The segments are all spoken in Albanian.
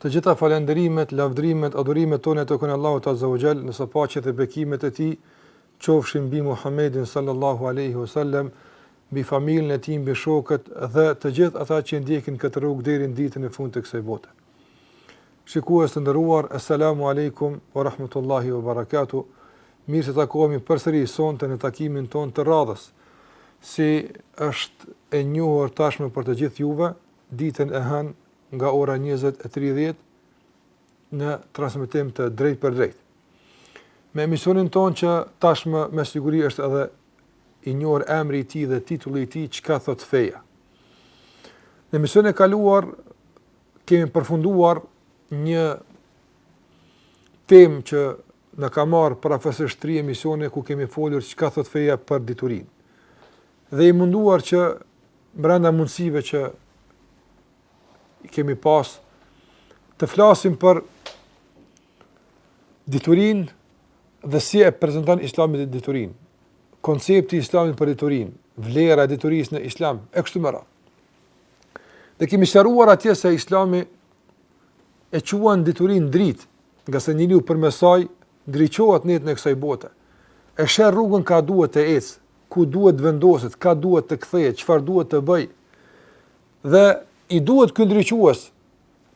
Të gjitha falënderimet, lavdërimet, adhurimet tona i takojnë Allahut Azza wa Jall, ndërsa paqet e bekimet e Tij qofshin mbi Muhammedin sallallahu alaihi wasallam, mbi familjen e tij, mbi shokët dhe të gjithë ata që ndjekin këtë rrugë deri në ditën e fundit të kësaj bote. Shikues të nderuar, asalamu alaikum wa rahmatullahi wa barakatuh. Mirë se takohemi përsëri sonte në takimin tonë të radhës. Siç është e njohur tashmë për të gjithë juve, ditën e hënë nga ora 20:30 në transmetim të drejtpërdrejtë. Me emisionin tonë që tashmë me siguri është edhe i njohur emri i tij dhe titulli i tij çka thotë feja. Në emisionin e kaluar kemi përfunduar një temë që na ka marrë përafërsisht tri emisione ku kemi folur çka thotë feja për diturinë. Jemi munduar që brenda mundësive që i kemi pas të flasim për diturinë dhe si e prezenton islami diturinë, koncepti i islamit për diturinë, vlera e diturisë në islam, e kështu me radhë. Dhe kemi sqaruar atje se islami e quan diturinë dritë, ngase njeriu përmes saj ndriçohet në jetën e kësaj bote, e sheh rrugën ka duhet të ecë, ku duhet të vendoset, ka duhet të kthehet, çfarë duhet të bëj. Dhe i duhet ky ndriçues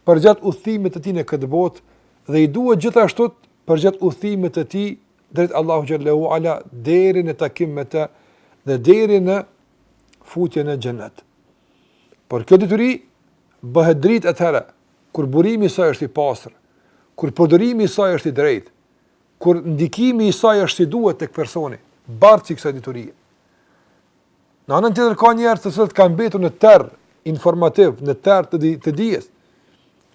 për gjatë udhëtimit të tij në këtë botë dhe i duhet gjithashtu për gjatë udhëtimit të tij drejt Allahut xhelle ue ala deri në takim me të dhe deri në futje në xhenet. Por kjo dituri bëhet dritë atëherë kur burimi i saj është i pastër, kur përdorimi i saj është i drejtë. Kur ndikimi i saj është si duhet tek personi, bartës i kësaj diturie. Në anën tjetër ka njerëz të cilët kanë mbetur në terr informativ, në terr të, di, të dijes.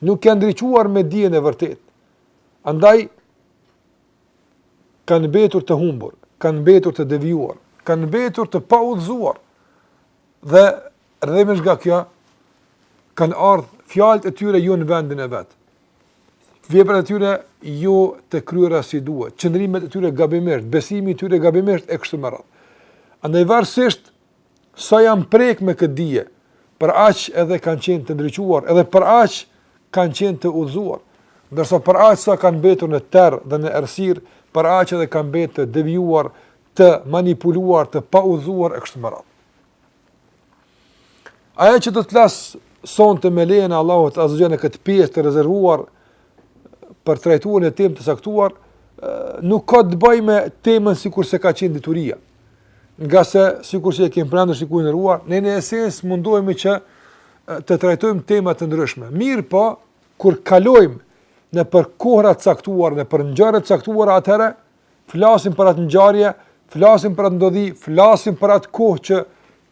Nuk janë ndriçuar me dijen e vërtetë. Andaj kanë mbetur të humbur, kanë mbetur të devijuar, kanë mbetur të paudhëzuar. Dhe rrjedhimisht nga kjo, kanë ardhë fjalët e tyre jo në vendin e vet. Veprat e tyre jo të kryera si duhet, qëndrimet e tyre gabimisht, besimi i tyre gabimisht e kështu me radhë. Andaj varësisht sa janë prek me këtë dije, për aq edhe kanë qenë të ndriçuar, edhe për aq kanë qenë të udhëzuar, ndërsa për aq sa kanë mbetur në terr dhe në errësirë, për aq edhe kanë mbetë të devijuar, të manipuluar, të paudhëzuar e kështu me radhë. Ajo që do të flas sonte me lejen e Allahut Azza wa Jall në këtë pjesë të rezervuar për të trajtuar një temë të caktuar, nuk ka të bëjë me temën sikurse ka qenë dituria. Nga se, si kurse e kemë prendë, si kurse e ruar, ne në esencë mundohemi që të trajtojmë tema të ndryshme. Mirëpo, kur kalojmë nëpër kohëra të caktuara, nëpër ngjarje të caktuara atëherë, flasim për atë ngjarje, flasim për atë ndodhi, flasim për atë kohë që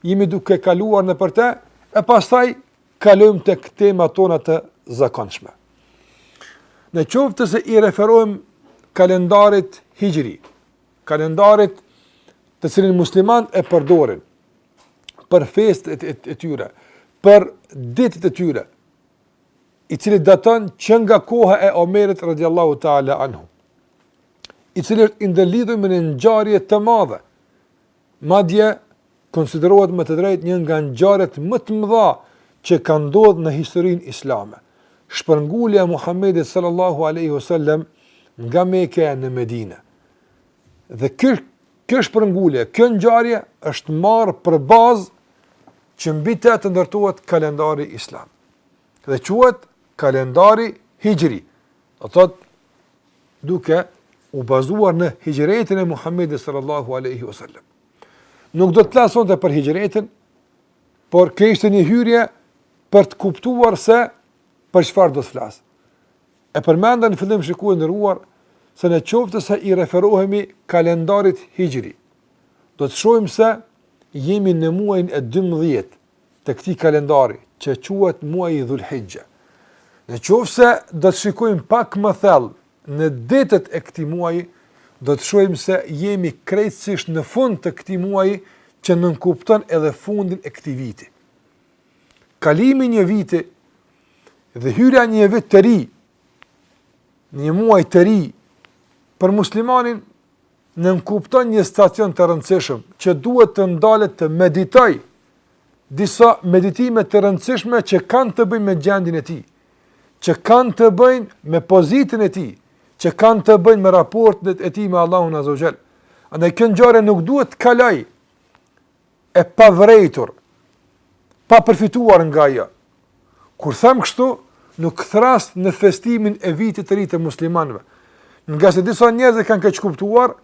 jemi duke kaluar nëpër të, e pastaj kalojmë tek temat tona të zakonshme. Në qoftë se i referohemi kalendarit hijri, kalendarit të cilin muslimanët e përdorin, për festat e, e tyre, për ditët e tyre, i cili daton që nga koha e Omerit radiallahu ta'ala anhu. i cili është i ndërlidhur me një ngjarje të madhe. Madje konsiderohet me të drejtë një nga ngjarjet më të mëdha që kanë ndodhur në historinë islame. Shpërngulja e Muhamedit sallallahu alaihi wasallam nga Meka në Medinë. Dhe kjo shpërngulje, kjo ngjarje është marrë për bazë që mbi të të ndërtohet kalendari islam. Dhe quhet kalendari hijri. Do thotë duke u bazuar në hijretin e Muhammedit sallallahu alaihi wasallam. Nuk do të flas sonte për hijretin, por kjo ishte një hyrje për të kuptuar se për çfarë do të flas. E përmenda në fillim shikues i nderuar se në qoftë se i referohemi kalendarit hijri, do të shohim se jemi në muajin e 12 të këtij kalendari, që quhet muaji Dhul Hixhe. Në qoftë se do të shikojmë pak më thellë në ditët e këtij muaji, do të shohim se jemi krejtësisht në fund të këtij muaji që nënkupton edhe fundin e këtij viti. Kalimi i një viti dhe hyrja në një vit të ri, një muaj të ri, për muslimanin nënkupton një stacion të rëndësishëm që duhet të ndalet të meditojë disa meditime të rëndësishme që kanë të bëjnë me gjendjen e tij, që kanë të bëjnë me pozitën e tij, që kanë të bëjnë me raportet e tij me Allahun Azza wa Jall. Andaj kjo ngjarje nuk duhet të kalojë e pavërejtur, pa përfituar nga ajo. Kur them kështu, nuk thërras në festimin e Vitit të Ri të muslimanëve, ngase disa njerëz e kanë keqkuptuar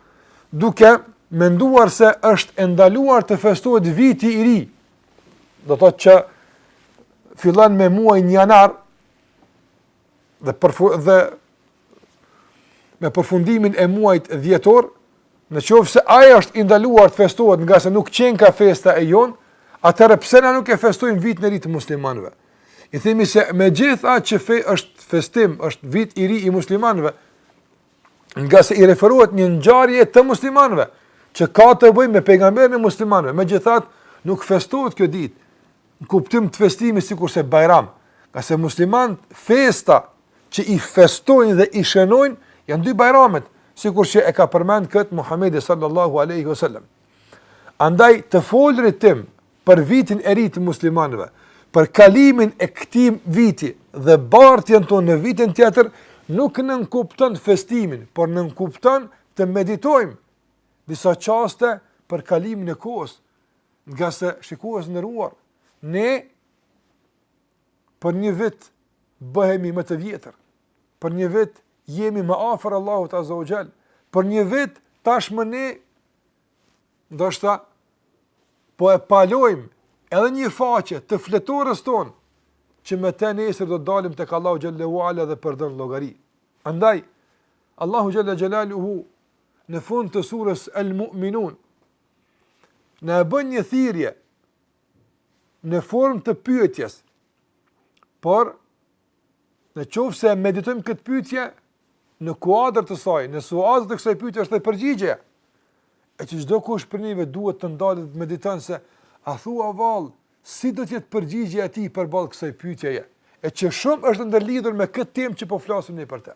duke menduar se është e ndaluar të festohet Viti i Ri. Do thotë që fillon me muajin janar, dhe përfu, dhe me përfundimin e muajit dhjetor, në qoftë se ai është i ndaluar të festohet nga se nuk qenka festa e jonë, atëherë pse na nuk e festojmë vitin e ri të muslimanëve? I themi se me gjithë atë që fe, është festim, është vit i ri i muslimanëve, nga se i referohet një ngjarje të muslimanëve, që ka të bëjë me pejgamberin e muslimanëve. Megjithatë, nuk festohet kjo ditë. Në kuptim të festimit sikurse Bajram, nga se muslimanët festa që i festojnë dhe i shënojnë janë dy Bajramet, sikurse e ka përmend kët Muhamedi sallallahu alaihi wasallam. Andaj të folrit tim për vitin e ri të muslimanëve, për kalimin e këtij viti dhe bartjen tonë në vitin tjetër, nuk nënkupton festimin, por nënkupton të meditojmë disa çaste për kalimin e kohës, Nga se, shikues të nderuar, ne për një vit bëhemi më të vjetër, për një vit jemi më afër Allahut Azze ue Xhel, për një vit tashmë ne, ndoshta, po e palojmë edhe një faqe të fletores tonë, që me te nesër do të dalim tek Allahu Xhel-le ue Ala dhe për dhënë llogari. Andaj, Allahu Xhel-le Xhelaluhu, në fund të surës El Mu'minun, Na e bën një thirrje në formë të pyetjes. Por në qoftë se meditojmë këtë pyetje në kuadër të saj, në suazë të kësaj pyetje është edhe përgjigje. E që çdokush prej neve duhet të ndalet të mediton se a thua vallë si do të jetë përgjigjja e tij përballë kësaj pyetjeje, e që shumë është ndërlidhur me këtë temë që po flasim ne për të.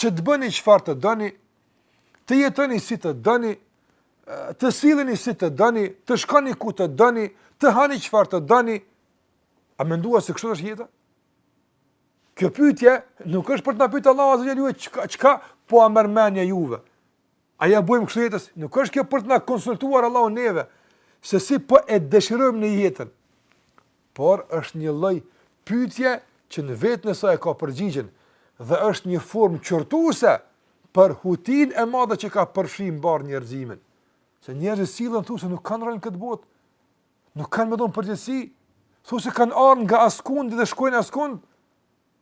që të bëni çfarë të doni, të jetoni si të doni, të silleni si të doni, të shkoni ku të doni, të hani çfarë të doni. A menduat se kështu është jeta? Kjo pyetje nuk është për të na pyetur Allahu azza jalla çka po jua merr mendja juve. A ja bëjmë kështu jetës? Nuk është kjo për të na konsultuar Allahu neve se si po e dëshirojmë ne jetën. Por është një lloj pyetje që në vetën e saj e ka përgjigjen dhe është një formë qortuese për hutinë e madhe që ka përfshi mbarë njerëzimin. Se njerëzit sillen thuaj se nuk kanë rol në këtë botë. Nuk kanë me dhon përgjegjësi. Thuaj se kanë ardhur nga askund dhe shkojnë askund.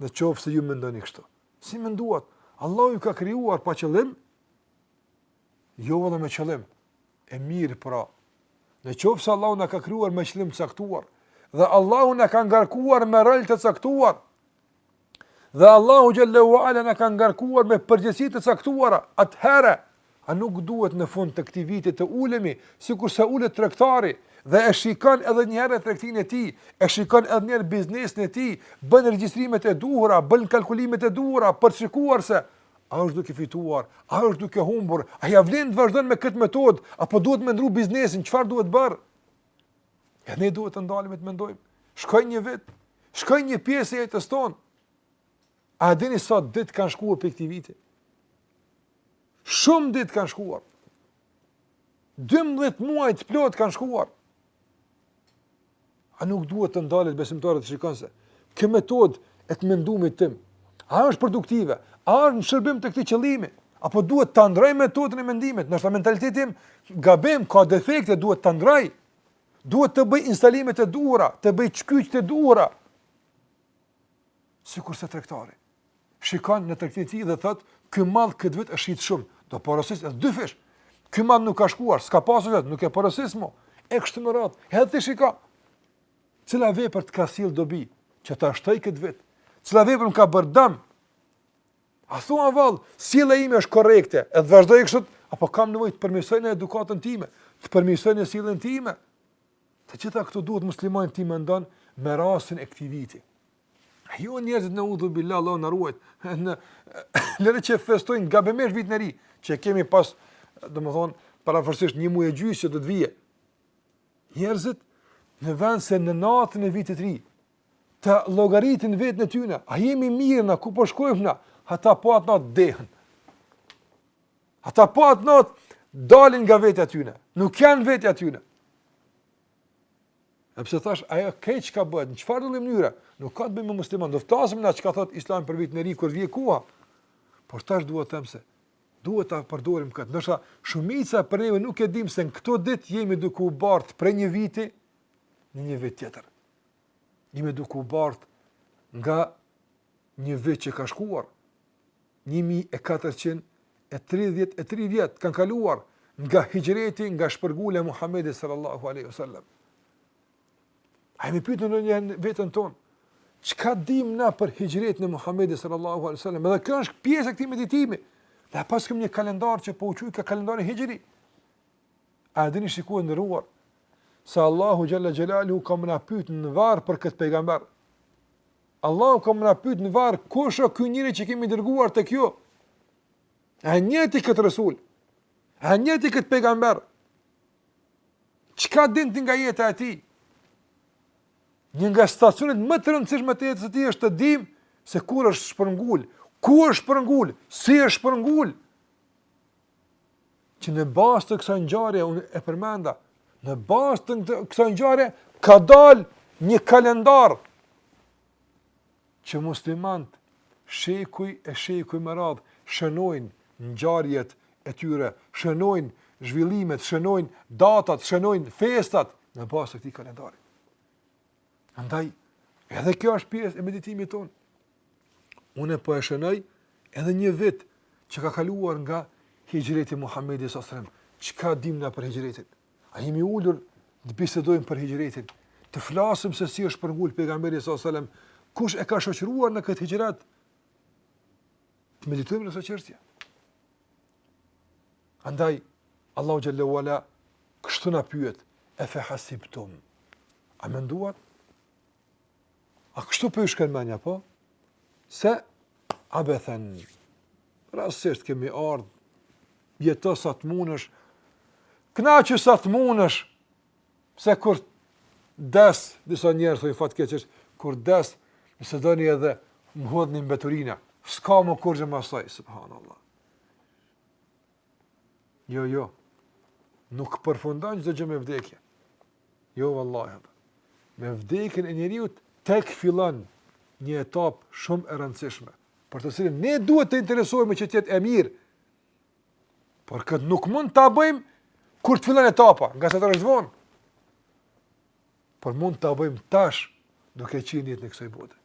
Në qoftë se ju mendoni kështu. Si menduat? Allahu ju ka krijuar pa qëllim? Jo valla me qëllim. E mirë pra. Në qoftë se Allahu na ka krijuar me qëllim të caktuar. Dhe Allahu na ka ngarkuar me rol të caktuar. Dhe Allahu xhelle ue ala na ka ngarkuar me përgjegjësi të caktuara. Atëherë, a nuk duhet në fund të këtij viti të ulemi, sikurse ulet tregtari dhe e shikon edhe një herë tregtinë e tij, e shikon edhe një herë biznesin e tij, bën regjistrimet e duhura, bën kalkulimet e duhura për të shikuar se a është duke fituar, a është duke humbur, a ja vlen të vazhdojë me këtë metodë apo duhet me ndru biznesin, çfarë duhet bërë? E ne duhet të ndalemi të mendojmë. Shkoi një vit, shkoi një pjesë e jetës tonë. A dini sa ditë kanë shkuar prej këtij viti? Shumë ditë kanë shkuar. 12 muaj të plotë kanë shkuar. A nuk duhet të ndalet besimtari të shikon se Ky metod e të menduarit tim, a është produktive, a është në shërbim të këtij qëllimi, apo duhet ta ndroj metodën e mendimit, ndoshta mentaliteti im gabim, ka defekte, duhet ta ndroj. Duhet të bëj instalimet e duhura, të bëj çkyçet e duhura. Sikurse tregtari shikon në tregtinë e tij dhe thotë, "Ky mall këtë vit është shit shumë, do porosis edhe dy fish." Ky mall nuk ka shkuar, s'ka pasur vetë, nuk e porosis më. E kështu me radhë. Edhe ti shikon. Cila vepër të ka sjellë dobi që ta shtoj këtë vit? Cila vepër më ka bërë dëm? A thua vallë, sjellja ime është korrekte, e të vazhdoj kështu, apo kam nevojë të përmirësoj në edukatën time, të përmirësoj në sjelljen time? Të gjitha këto duhet muslimani t'i mendon me rastin e këtij viti. Jo njerëzit neudhu billah, Allahu na ruajt, le që festojnë gabimisht vitin e ri, që kemi pas, domethënë, parafërsisht një muj e gjysë që do të vijë, Njerëzit në vend se në natën e vitit të ri ta llogaritin veten e tyne, a jemi mirë na ku po shkojmë na? Ata po atë natë dehen. Ata po atë natë dalin nga vetja e tyne, nuk janë vetja e tyne. Edhe pse thash, ajo keq çka bëhet, në çfarëdo lloj mënyre? Nuk ka të bëjë me musliman, do të flasim na çka thotë Islami për vitin e ri kur vjen koha. Por tash dua të them se Duhet ta përdorim këtë. Ndoshta shumica prej neve nuk e dimë se në këto ditë jemi duke u bartë prej një viti në një vit tjetër. Jemi duke u bartë nga një vit që ka shkuar, 1433 vjet kanë kaluar nga hixhreti, nga shpërngulja e Muhammedit sallallahu alejhi ue sallam. A e kemi pyetur ne veten tonë, çka dim na për hixhretin e Muhammedit sallallahu alaihi wasallam? Dhe kjo është pjesë e këtij meditimi. Ne pse kemi një kalendar që po u quajka kalendari hixhri. A dini shiko i nderuar, se Allahu xhelle xhelaluhu ka me na pyt në varr për këtë pejgamber. Allahu ka me na pyt në varr kush o ky njeri që e kemi dërguar tek ju. A e njihni këtë resul, a e njihni këtë pejgamber, Çka din ti nga jeta e tij? Një nga stacionet më të rëndësishme të jetës së tij është të dim se kur është shpërngul, ku është shpërngul, si është shpërngul. Që në bazë të kësaj ngjarje unë e përmenda, në bazë të kësaj ngjarje ka dal një kalendar që muslimant shekuj e shekuj me radhë shënojnë ngjarjet e tyre, shënojnë zhvillimet, shënojnë datat, shënojnë festat në bazë të këtij kalendari. Andaj edhe kjo është pjesë e meditimit tonë. Unë po e shënoj edhe një vit që ka kaluar nga Hixhreti Muhamedi sallallahu alajhi wasallam. Çka dimë na për Hixhretin? A jemi ulur të bisedojmë për hixhretin, të flasim se si është shpërngul pejgamberi sallallahu alajhi wasallam, kush e ka shoqëruar në këtë hixhret? Të meditojmë në këtë çështje. Andaj Allahu xhel-le ue ala kështu na pyet, e fe hasibtum. A menduat? A kështu po ju shkën menja, po? Se, a bethen, rastësisht kemi ardhë, jeto sa të munësh, kënaqu sa të munësh, se kur des, disa njerëz thojnë fatkeqësisht, kur des, nëse doni edhe më hudhni në mbeturina, s'ka më kurgjë mas saj, subhanallah. Jo, jo, nuk përfundon çdo gjë me vdekje. Jo vallahi. Me vdekjen e njeriut tek fillon një etap shumë e rëndësishme, për të cilën ne duhet të interesohemi që të jetë e mirë. Por këtë nuk mund ta bëjmë kur të fillon etapa, ngase atëherë është vonë. Por mund ta bëjmë tash, duke qenë n'jetë të kësaj bote.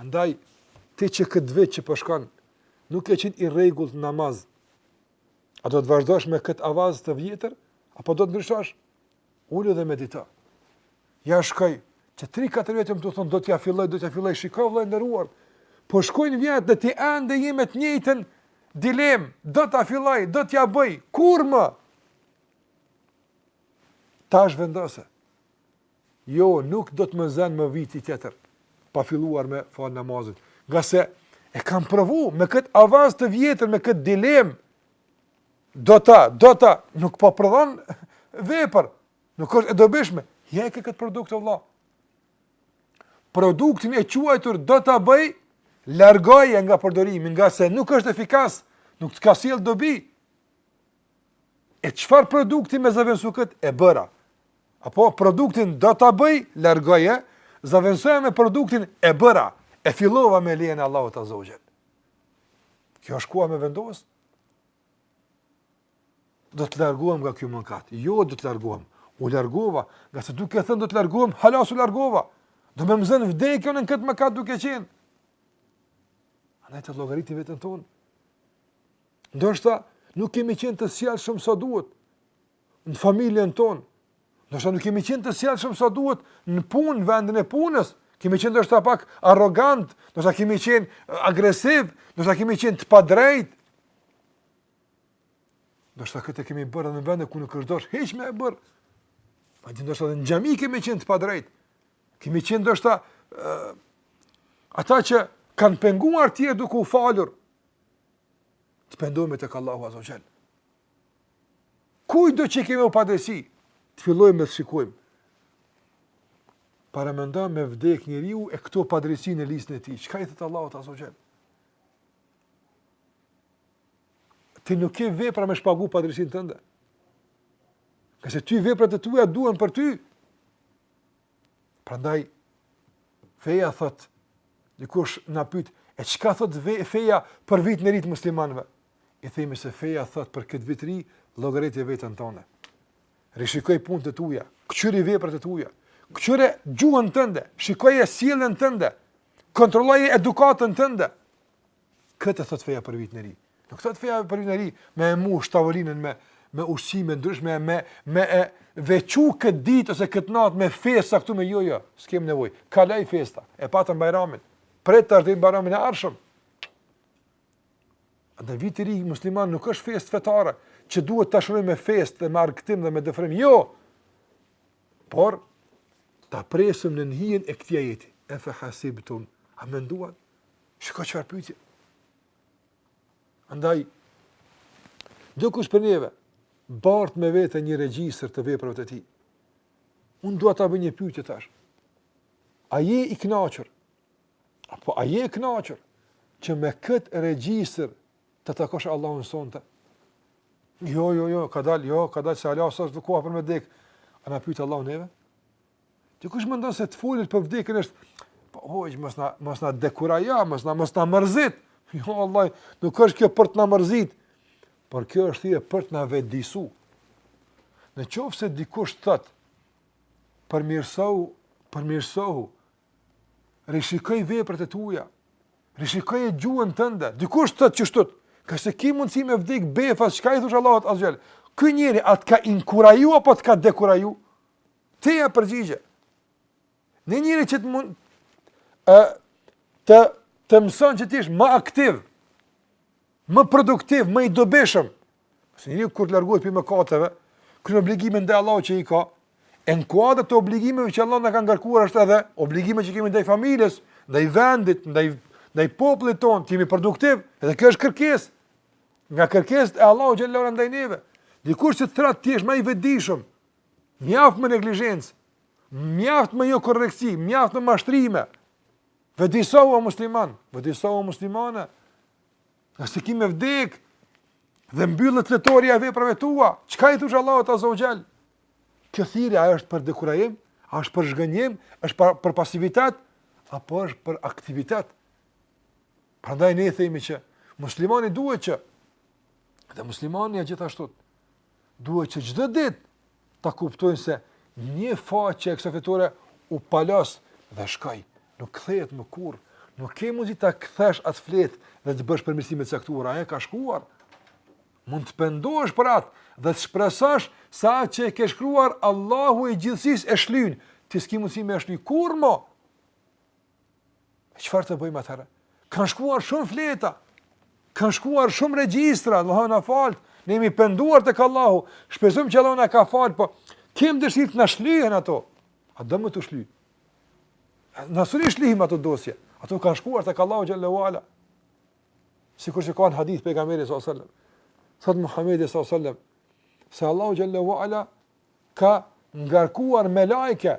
Andaj ti që këtë vit që po shkon, nuk ke qenë i rregullt n'namaz. A do të vazhdosh me këtë avaz të vjetër, apo do të ndryshosh? Ulu dhe medito. Ja shiko, qe 3-4 vjet je tu thënë, do t'ja filloj, do t'ja filloj, shiko vëlla i nderuar. Po shkojnë vjetët dhe ti ende je me të njëjtën dilem, do t'ja filloj, do t'ja bëj, kur më? Tash vendose. Jo, nuk do të më zërë më viti tjetër, pa filluar me falë namazin. Ngase e kam provu me këtë avaz të vjetër, me këtë dilem, do ta, do ta, nuk po prodhon vepër, nuk është e dobishme. Hiqe këtë produkt, o vla. Produktin e quajtur do ta bëj, largoje nga përdorimi, ngase nuk është efikas, nuk të ka sjellë dobi. E çfarë produkti me zëvendësu këtë? E bëra. Apo produktin do ta bëj, largoje, zëvendësoje me produktin e bëra. E fillova me lejen e Allahut Azze ve Xhel. Kjo është koha me vendos. Do të largohem nga ky mëkat. Jo, do të largohem. U largova. Ngase duke thënë do të largohem, halas u largova. Do me më zënë vdekja në këtë mëkat duke qenë. A ne të llogaritim vetën tonë. Ndoshta nuk kemi qenë të sjellshëm sa duhet në familjen tonë. Ndoshta nuk kemi qenë të sjellshëm sa duhet në punë, në vendin e punës. Kemi qenë ndoshta pak arrogant, ndoshta kemi qenë eh, agresiv, ndoshta kemi qenë të padrejt. Ndoshta këtë kemi bërë në vende ku nuk është dashtë hiç me e bërë. Madje ndoshta në xhami kemi qenë të padrejt. Kemi qenë ndoshta uh, ata që kanë penguar tjerë duke u falur, Të pendohemi tek Allahu Azza wa Jall. Kujtdo që i kemi bo padrejtësi, të fillojmë dhe të shikojmë. Paramendo me vdek njeriu e këto padrejtësi në listën e tij. Çka i thotë Allahu Azza wa Jall? Ti nuk ke vepra me shpagu padrejtësinë tënde. Ngase ty veprat e tuja duhen për ty. Prandaj feja thot, dikush na pyet, e çka thot feja për vitin e ri të muslimanëve? I themi se feja thot për këtë vit ri, llogaritje veten tënde. Rishikoj punët e tua, këqyri veprat e tua, këqyri gjuhën tënde, shikoje sjelljen tënde, kontrolloje edukatën tënde. Këtë thot feja për vitin e ri. Nuk thot feja për vitin e ri me e mush tavolinën me me ushqime të ndryshme me me e veçu këtë ditë ose këtë natë me festa këtu me jo jo, s'kem nevojë. Kaloi festa, e patëm Bajramin. Prit të ardhmin Bajramin e ardhshëm. E viti i ri musliman nuk është festë fetare që duhet ta shënojmë me festë dhe me argëtim dhe me dëfrim. Jo. Por ta presim nën hijen e këtij ajeti. E fa hasibtum, a menduat? Shikoj çfarë pyetje. Andaj çdokush prej neve bart me vete një regjistër të veprave të tij. Unë dua ta bëj një pyetje tash. A je i kënaqur? Apo a je i kënaqur që me kët regjistër ta takosh Allahun sonte. Jo, jo, jo, kadal, jo, kadal se hala s'është koha për me vdek. A na pyet Allahu neve? Dikush mendon se të folit për vdekjen është po hoxhë mos na mos na dekurajo, mos na mos na mërzit. Jo vallahi, nuk është kjo për të na mërzit, por kjo është thirrje për të na vetëdijesu. Në qoftë se dikush thot përmirësohu, përmirësohu, Rishikoj veprat e tua. Rishikoj gjuhën tënde. Dikush thotë qysh t'thot, kqyre se ki mundësi me vdek befa, çka i thosh Allahut azze ve xhel. Ky njeri a t'ka inkuraju apo të ka dekuraju? Ti jep përgjigje. Një njeri që të mundet të të mëson që të jesh më aktiv më produktiv, më i dobishëm. Se njeriu kur të largohet prej mëkateve, kryen obligime ndaj Allahut që i ka. E në kuadër të obligimeve që Allah na ka ngarkuar është edhe obligimi që kemi ndaj familjes, ndaj vendit, ndaj ndaj popullit ton, të jemi produktiv, edhe kjo është kërkesë. Nga kërkesat e Allahut xhele ve ala ndaj neve. Dikush që t'thret të jesh më i vetëdijshëm. Mjaft me neglizhencë. Mjaft me jokorrektësi, mjaft me mashtrime. Vetëdijesohu o musliman, vetëdijesohu o muslimane. A se ki me vdek, dhe mbyllet fletorja e veprave tua, çka i thush Allahut azze ve xhel? Kjo thirrje, a është për dekurajim, a është për zhgënjim, është për, për pasivitet, apo është për aktivitet? Prandaj ne themi që, muslimani duhet që, dhe muslimanja gjithashtu, duhet që çdo ditë ta kuptojnë se një faqe e kësaj fletore u palos dhe shkoi, nuk kthehet më kurrë. Nuk ke mundësi ta kthesh atë fletë dhe të bësh përmirësime të caktuara, ajo ka shkuar. Mund të pendohesh për atë dhe të shpresosh se atë që e ke shkruar Allahu i gjithësisë e shlyn. Ti s'ke mundësi me e shly kurrë më. Çfarë të bëjmë atëherë? Kan shkuar shumë fleta. Kan shkuar shumë regjistra, Allahu na faltë. Ne jemi penduar tek Allahu. Shpresojmë që Allahu na ka fal, po kem dëshirë të na shlyhen ato. A do me t'u shly? Na s'un i shlyjmë ato dosje. Ato kanë shkuar tek Allahu xhele ve ala. Sikur që ka në hadith t'pejgamberit sallallahu alajhi wasallam. Thot Muhamedi sallallahu alajhi wasallam se Allahu xhele ve ala ka ngarkuar melaike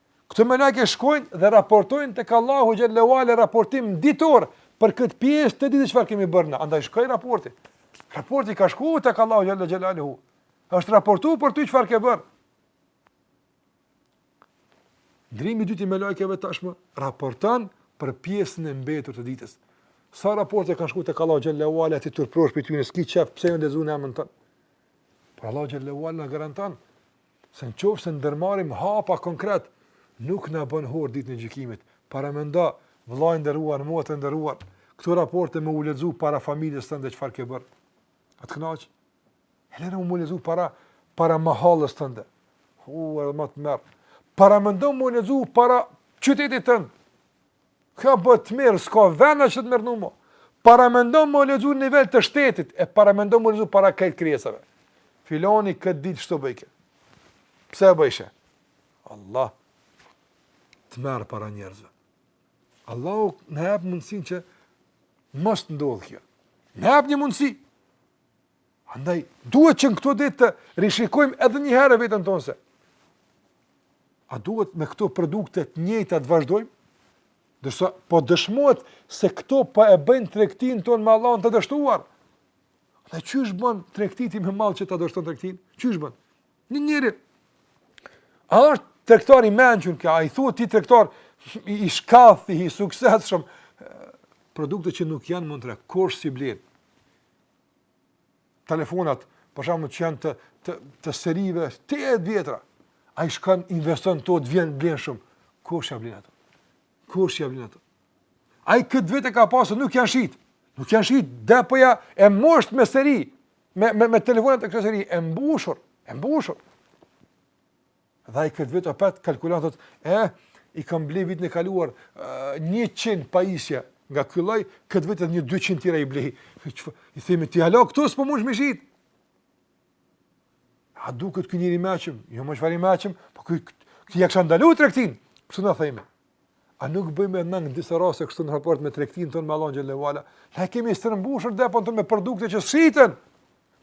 Këto meleke shkojnë dhe raportojnë tek Allahu xhele ve ala raportim ditor për këtë pjesë të ditës çfarë kemi bërë na. Andaj shkoi raporti. Raporti ka shkuar tek Allahu xhele xhelaluhu. Është raportuar për ty çfarë ke bërë. Ndrrimi i dytë i melekeve tashmë raporton për pjesën e mbetur të ditës. Sa raporte kanë shkuar tek Allahu xhele ve ala të turpshëm për ty në ski çaf pse në zonë amën tonë. Por Allahu xhele ve ala na garanton Se në qoftë se ndërmarrim hapa konkret, nuk na bën hor ditën e gjykimit. Paramendo, vëlla i nderuar, motër e nderuar, këto raporte me u lexu para familjes tënde çfarë ke bërë. A të kënaq? Hele ma me u lexu para, para mahallës tënde. U, edhe më tmerr. Paramendo me u lexu para qytetit tënde. Kjo bëhet tmerr, s'ka vena që të merrnu më. Paramendo me u lexu në nivel të shtetit, e paramendo me u lexu para krejt krijesave. Filani këtë ditë shtu bëjke? Pse e bëjshe? Allah tmerr para njerëzve. Allahu na jep mundësinë që mos të ndodhë kjo. Na jep një mundësi. Andaj, duhet që në këto ditë të rishikojmë edhe një herë veten tonë se. A duhet me këto produkte të njëjta të vazhdojmë? Ndërsa po dëshmohet se këto po e bëjnë tregtinë tonë me Allahun të dështuar. Dhe qysh bën tregti ti me mall që ta dështon tregtinë? Qysh bën? Një njeri. A është tregtar i mençëm ka, a i thua ti tregtar i, i shkathët, i suksesshëm. Produkte që nuk janë më në treg, s'i blejnë? telefonat, për shembull që janë të të të serive të vjetra, ai shkon investon to të vjen blen shumë. Kush ja blen ato? Kush ja blen ato? Ai këtë vit i ka pasur, nuk janë shit. Nuk janë shit, depoja e mbusht me seri, me me me telefonat e kësaj seri e mbushur, e mbushur. Dhe ai këtë vit opet kalkulon thotë, "E, i kam ble vitin e kaluar uh, 100 pajisje nga ky lloj, këtë vit edhe një 200 tjera i blej." I themi ti alo këtu s'po munsh me i shit. A duket ky njeri i mençëm? Jo më çfarë i mençëm, po ky ti ja kanë ndaluar tregtinë. Pse na themi? A nuk bëjmë edhe ne në disa raste kështu në raport me tregtinë tonë me Allahun xhele ve ala? Ne kemi stërmbushur depon tonë me produkte që s'shiten,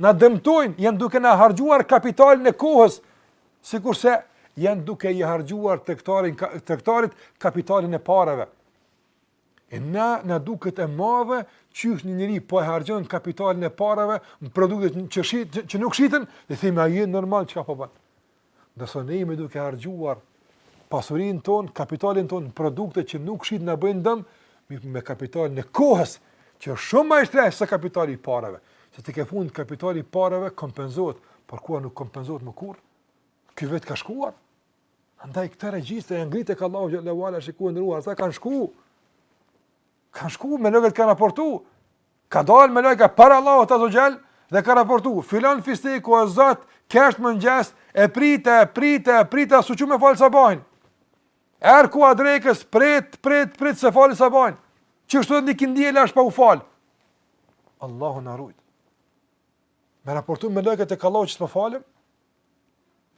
na dëmtojnë, janë duke na harxhuar kapitalin e kohës, sikurse janë duke i harxhuar tregtarin tregtarit kapitalin e parave. E na na duket e madhe qysh një njeri po e harxhon kapitalin e parave në produkte që shit që, që nuk shiten, i themi a je normal çka po bën. Ndërsa ne jemi duke harxhuar pasurinë tonë, kapitalin tonë, produkte që nuk shit na bëjnë dëm, me kapitalin e kohës që është shumë më i shtrenjtë se kapitali i parave. Se tek e fundit kapitali i parave kompenzohet, por koha nuk kompenzohet më kurrë. Ky vit ka shkuar. Andaj këta regjistra janë ngritë ka Allahu xhele ve ala shikues i nderuar, ata kanë shku. Kanë shku melaiket kanë raportu. Ka dalë melaikja para Allahut Azze ve Xhel dhe ka raportu, filan fisteku o Zot, këtë mëngjes, e prita, prita, prita, s'u çu me falë sabahin. Erdh koha e drekës, prit, prit, prit, s'e fali sabahin. Qeshtu edhe ikindia është pa u falë. Allahu na rujtë. Me raportu melaiket e ka që të më falëm,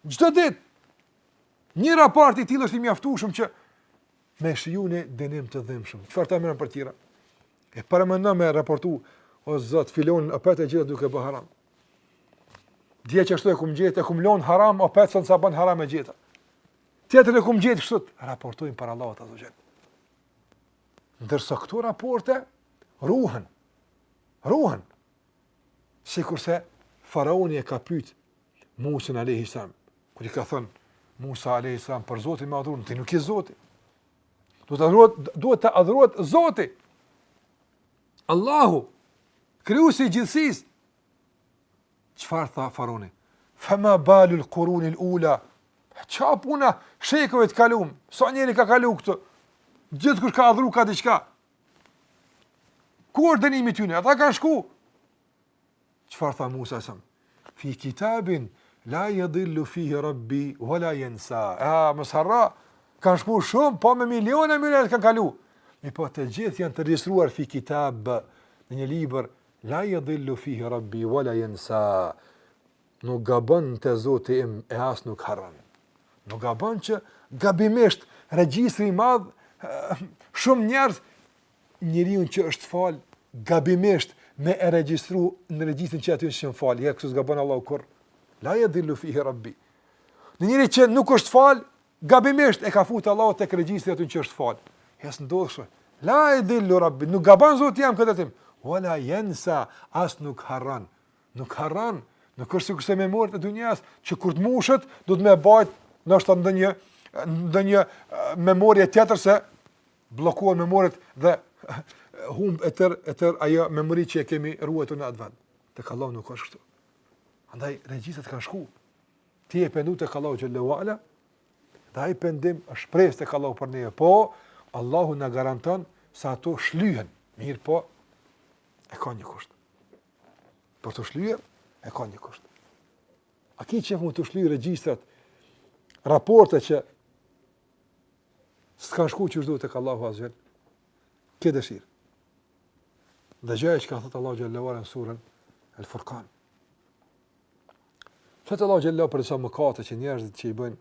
Çdo ditë një raport i tillë është i mjaftueshëm që me shiju një dënim të dhimshëm. Çfarë ta mëron për tjera? E paramendon me raportu, o Zot, filanin, opet e gjeta duke bë haram. Dje qashtu e kum gjet, e kum lonë haram, opet sënë sa bënë haram e gjeta. Tjetër e kum gjet, kështu raportojnë para Allahut azze ve xhel. Ndërsa këto raporte, ruhen. Ruhen. Sikurse faraoni e ka pyet Musën alejhi selam, kur i ka thënë Musa alejhi selam për Zotin me adhuru, ti nuk je Zoti. Do të adhurohet, duhet të adhurohet Zoti. Allahu, krijuesi i gjithësisë. Çfarë tha faraoni? Fa ma balu al-qurun al-ula. Çka puna shekujve të kalum? Sa njeri ka kalu këtu? Gjithkush ka adhuru ka diçka. Ku është dënimi i tyne? Ata kanë shku. Çfarë tha Musa selam? Fi kitabin, la jadhillu fihi rabbi, wa la jensa. E, mos harro, kanë shku shumë, po me miliona miliona kanë kalu. Mirëpo të gjithë janë të registruar fi kitab, në një libër, la jadhillu fihi rabbi, wa la jensa. Nuk gabon te Zoti im e as nuk harron. Nuk gabon që gabimisht regjistri i madh shumë njerëz njeriu që është fal gabimisht me e regjistru në regjistrin që aty është qenë fal, ja kështu s'gabon Allahu kurr. La yadhillu fihi rabbi. Një njeri që nuk është fal, gabimisht e ka futë Allahu tek regjistri i atij që është fal. Ja s'ndodh. La yadhillu rabbi, nuk gabon Zoti jem këtë tim. Wala yansa as nuk harron. Nuk harron, nuk është sikurse memoriet e dunjasë, që kur të mushet duhet me bajt ndoshta ndonjë ndonjë memorie tjetër se bllokohen memoriet dhe humb e tërë e tërë ajo memorie që e kemi ruajtur në atë vend. Tek Allahu nuk është kështu. Andaj regjistrat kanë shku. Ti je pendu tek Allahu xhelle ve ala. Dhe ai pendim është shpresë tek Allahu për ne. Po Allahu na garanton se ato shlyhen. Mirëpo, e ka një kusht. Për t'u shlyer, e ka një kusht. A ki qejf me t'u shly regjistrat, raporte që s'ka shku qysh duhet tek Allahu azze ve xhel, ke dëshirë? Dëgjoje çka thotë Allahu xhelle ve ala në suren El Furkan. Thotë Allahu xhelle ve ala për disa mëkate që njerëzit që i bëjnë,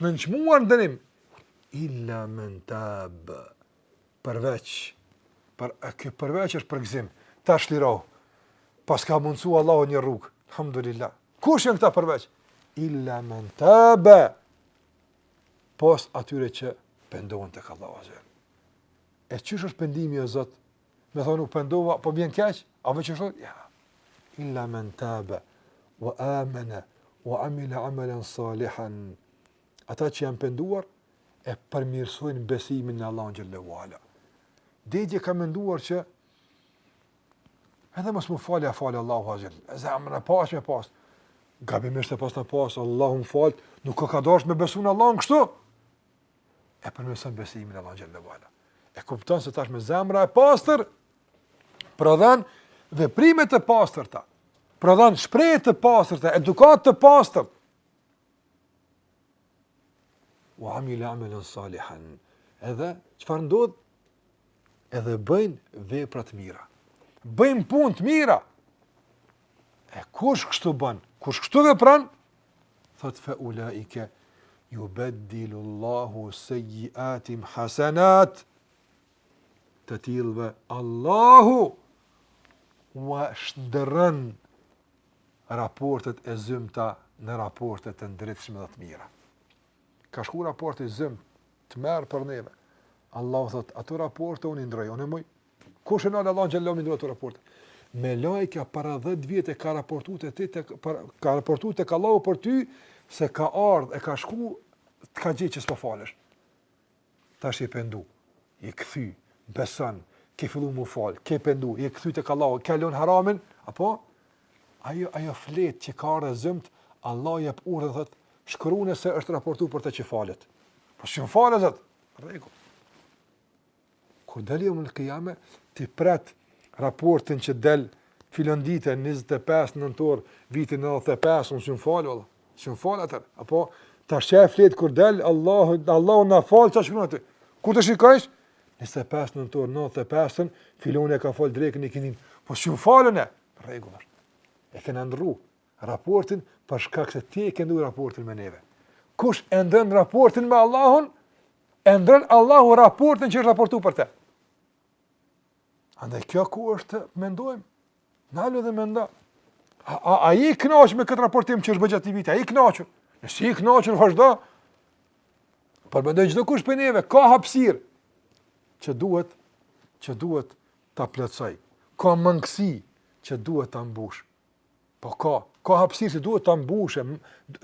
Nënçmuar në dënim, illa men tab, përveç, për, e kjo përveç është përgëzim, tash lirohu, paska mundësu Allahu një rrugë, alhamdulillah, kush janë këta përveç, illa men tab, pos atyre që pendohen tek Allahu azze ve xhel. E qysh është pendimi o Zot, Me thonë u pendova, po vjen keq, a veç ashtu? Ja. Illa men tabe, wa amene, wa amile amelen salihan. Ata që janë penduar, e përmirësojnë besimin në Allahun xhele ve ala. Deri dje ka menduar që edhe mos mu falë e fal Allahu Azhel, edhe më në pas me pas, gabimisht e pas në pas, Allahu më falë, nuk ka ka dasht me besu në Allahun kështu, e përmirëson besimin në Allahun xhele ve ala. E kupton se tash me zemra e pastër prodhon veprime të pastërta, prodhon shprehje të pastërta, edukat të pastër. Wa amila amalan salihan. Edhe çfarë ndodh? edhe bëjnë vepra të mira. Bëjnë punë të mira. E kush kështu bën? Kush kështu vepron? Thot fa ulaike yubaddilu Allahu sayyiatim hasanat. Të tillëve Allahu ua shndërron raportet e zymta në raporte të ndritshme dhe të mira. Ka shku raporti i zymt Tmerr për neve. Allahu thot, ato raporte unë i ndroj, unë muj. Kush e nal Allahun xhele me i ndru ato raporte? Melaika para 10 vjetëve ka raportu te ti, të, para, ka raportu tek Allahu për ty, se ka ardhë e ka shku, të ka gjetë që s'po falesh. Tash je pendu, je kthy, beson, ke fillu mu falë, je pendu, je kthy tek Allahu, ke lënë haramin, apo? Ajo, ajo fletë që ka ardhë e zymtë, Allahu jep urdhër dhe thotë, shkruane se është raportu për të që falet. Po s'jam falë, Zot, rregull. Kur delim në Kijamet, ti pret raportin që del filan ditë, 25 nëntor, vitin 95, unë s'jam falë, valla. S'jam falë atëherë. Apo, tash ajo fletë kur del, Allah, Allahu na faltë, çka shkruan aty. Kur të shikojsh? 25 nëntor, 95, filani e ka falë drekën, ikindinë. Po s'jam falë, ne? Rregull, e kena ndru. raportin për shkak se ti e ke ndru raportin me neve. Kush e ndrron raportin me Allahun, e ndrron Allahu raportin që është raportu për te. Andaj kjo ku është, mendojmë, nalu dhe mendo. A, a, a je knaqë me këtë raportim që është bo gjatë vitit, a je knaqë? Nëse je knaqë vazhdo, por mendoj çdokush prej neve, ka hapsir, që duhet, që duhet ta plotësoj, ka mangësi që duhet ta mbush, Po ka, ka hapësirë që duhet ta mbushë,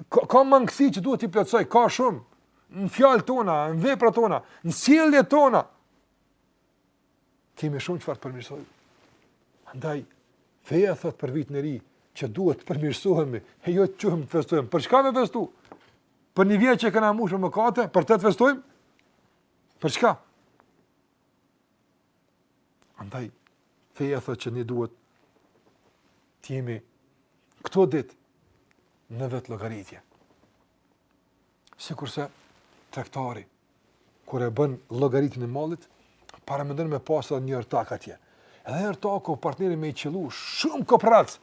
ka, ka mangësi që duhet t'i plotësoj, ka shumë në fjalët tona, në veprat tona, në sjelljet tona. Kemi shumë çfarë të përmirësojmë. Andaj feja thot për vitin e ri që duhet të përmirësohemi, e jo të çohemi të festojmë. Për çka me festu? Për një vjet që e kena mbush me mëkate, për të të festojmë? Për çka? Andaj, feja thotë që ne duhet të jemi këto ditë në vetëllogaritje. Sikurse tregtari, kur e bën llogaritjen e mallit, paramendon me pas edhe një ortak atje. Edhe ortaku, partneri me i qëllu, shumë koprrac,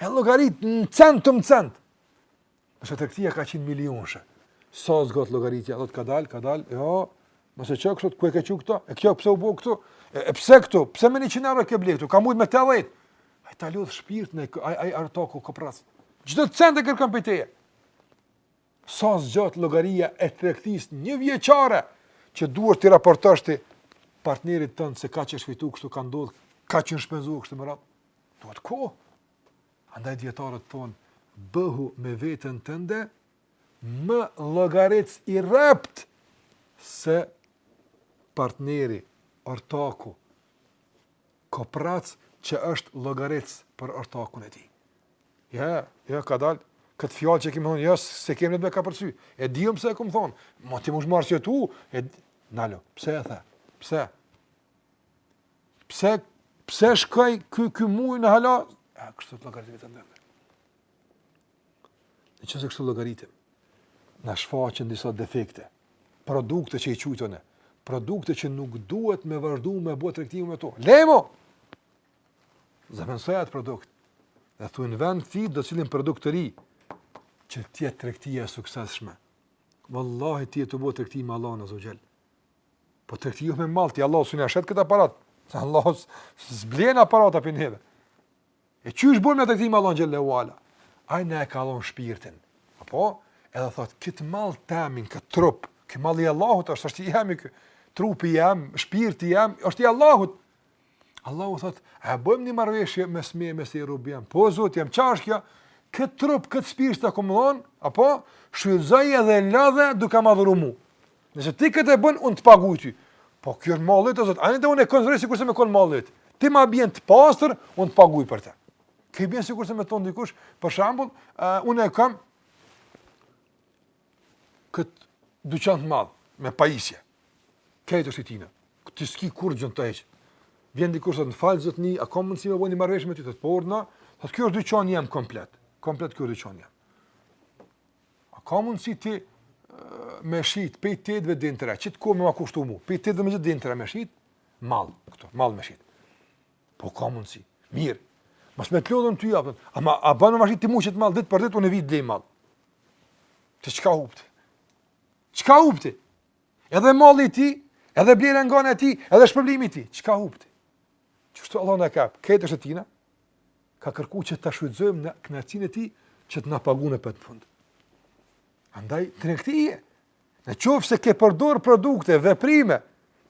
e llogarit në cent të më cent. Nëse tregtia ka qenë milionshe, sa zgjat llogaritja, thotë ka dal, ka dal, jo, mos e çoj kështu, ku e ke çu këto? E kjo pse u bë këtu? E, e pse këtu? Pse me 100 euro ke blerë këtu? Ke mujt me 80. Ai ta lodh shpirtin ai ai ai ortaku koprrac. Çdo cent e kërkon prej teje. Sa zgjat llogaria e tregtisë njëvjeçare që duhet t'i raportosh ti partnerit tënd se kaq është fitu kështu ka ndodh, kaq është shpenzu, kështu me radhë. Duhet kohë. Andaj dietarët thonë, bëhu me veten tënde më llogaritës i rreptë se partneri, ortaku, koprrac që është llogaritës për ortakun e tij. Jo, jo ka dal këtë fjalë që e kam thonë, jo se kemi ne të ka përsy. E di un pse e kam thonë. Mo ti mos marrësh tu, e nalo. Pse e the? Pse? Pse pse shkoi ky ky muaj në hala? Ja, kështu të llogaritim të ndërmjet. Nëse kështu llogaritim, na shfaqen disa defekte, produkte që i qujtëm, produkte që nuk duhet me vazhdu me bë tregtimin me to. Le mo. Zëvendësoje atë produkt. Dhe thuaj në vend të tij do të sjellim produkt të ri që të jetë tregtia e suksesshme. Vallahi ti je tu bo tregti me Allahun azze ve xhel. Po tregti jo me mall, ti Allahut s'ia shet këtë aparat, se Allahu s'blen aparata prej neve. E qysh bojmë na tregti me Allahun xhel-le ve ala? Ai na e ka dhon shpirtin. Apo? Edhe thotë, këtë mall temin, këtë trup, këtë mall i Allahut është, s'është i jemi, trupi jem, shpirti jem, është i Allahut. Allahu thot, a bëjmë një marrëveshje mes meje mes, robi jem. Po Zoti jem, çfarë është kjo? Kët trup, kët shpirt ta kom dhon, apo shfrytëzoje edhe lodhe duke më adhuru mua. Nëse ti këtë e bën, unë të paguaj ty. Po kjo është malli yt o Zot, ani unë e konsideroj sikurse me kon malli yt. Ti ma bjen të pastër, unë të paguaj për të. Kjo bjen sikurse me thon dikush, për shembull, uh, unë e kam këtë dyqan të madh me pajisje. Krejt është i tina. Ti s'ki kurgjë n'te hiç. Vjen dikush thotë më fal zotni, a ka mundësi me bo ni marrëveshje me ty thotë po urdhno? Po ky është dyqani jem komplet. Komplet ky është dyqani jem. A ka mundësi ti me shit prej tetve deri n'tre, qit kohë me kushtu mua. Prej tetve deri n'tre me shit, mall, këtu, mall me shit. Po ka mundësi. Mirë. Mos me të lodhun ty, apetën. Ama, a ban me ma shit ti mu qet mall, ditë për ditë, unë vij të blej mall. Ti çka hup ti? Çka hup ti? Edhe malli i tij, edhe blerja nga ana e tij, edhe shpërblimi i tij. Çka hup ti? Qështu Allahu na ka, kejt është e tina. Ka kërku që ta shfrytëzojmë në kënaqësinë e tij, që të na pagun apet në fund. Andaj, të në këti i e, Në qoftë se ke përdor produkte, veprime,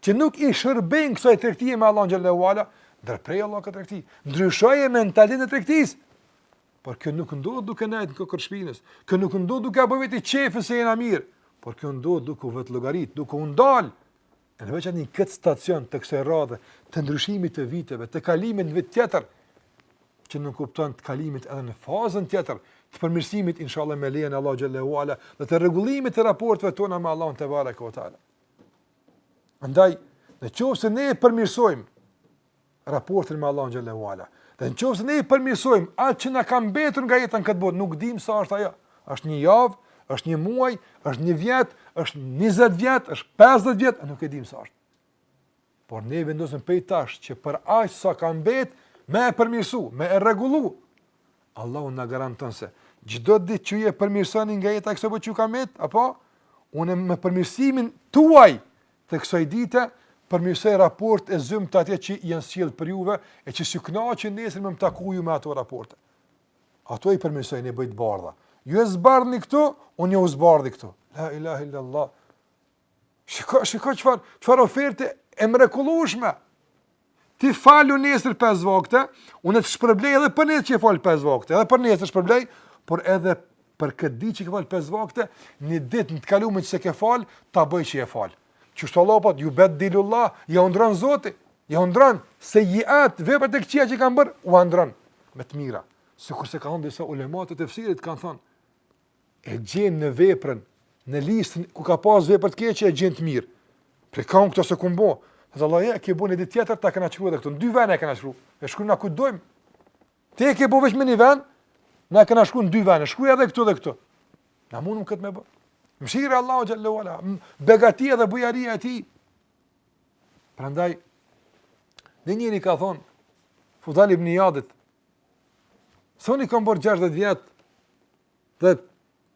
që nuk i shërbejnë kësaj tregtie me Allahun xhelle ve ala, ndërpreje vlla këtë tregti, ndryshoje mentalitetin e tregtisë, por kjo nuk ndodh duke nejt në kokërr shpinës, kjo nuk ndodh duke ia bo veti qefin se jena mirë, por kjo ndodh duke u vetëllogarit, duke u ndalë, Në veçanti këtë stacion të kësaj radhe të ndryshimit të viteve, të kalimit në vit tjetër, që nënkupton të kalimit edhe në fazën tjetër të përmirësimit inshallah me lejen e Allahut xhelle ve ala dhe të rregullimit të raporteve tona me Allahun tebareke ve teala. Andaj, në qoftë se ne e përmirësojmë raportin me Allahun xhelle ve ala. Dhe në qoftë se ne i përmirësojmë atë që na ka mbetur nga jeta në këtë botë, nuk dimë sa është ajo. Është një javë, është një muaj, është një vjet, është 20 vjet, është 50 vjet, nuk e dimë sa është. Por ne vendosim prej tash që për aq sa ka mbet, me e përmirësu, me e rregullu. Allahu na garanton se çdo ditë që ju e përmirësoni nga jeta e kësaj bote që ju ka mbet, apo unë me përmirësimin tuaj Të kësaj dite, përmirësoj raportet e zymta atje që janë sjellë për juve, e që s'ju kënaqen nesër me më taku ju me ato raporte. Ato i përmirësoj unë, i bëj të bardha. Ju e zbardhni këtu, unë jua zbardhi këtu. La ilahe illallah. Shiko, shiko çfarë, çfarë oferte e mrekullueshme. Ti falu nesër pesë vakte, unë të shpërblej edhe për nesër që e fal pesë vakte, edhe për nesër shpërblej, por edhe për këtë ditë që ke fal pesë vakte, një ditë në të kalumen s'e ke fal, ta bëj që e ke fal. Qështu Allahu po thotë, jubeddilullah, jau ndrron Zoti, jau ndrron sejjiat, veprat e këqija që kanë bërë, ua ndrron me të mira. Sikurse kanë disa ulema të tefsirit kanë thënë, e gjen në veprën, në listën ku ka pas vepër të keqe e gjen të mirë. Prej ka unë këto s'i kum bo. Dhe Allah, ja, ke bo një ditë tjetër, ta kena qëru edhe këtu. Në dy vene e kena qëru. E shkrum na ku dojmë. Ti ke bo veç me një ven, na kena shkru në dy vene. Shkru edhe këtu dhe këtu. Na mundëm këtë me bo. Mëshira e Allahut xhelle ve ala. Begatia dhe bujaria e tij. Prandaj, një njeri i ka thonë Fudajl ibn Ijadit, Se unë i kam bërë 60 vjet, dhe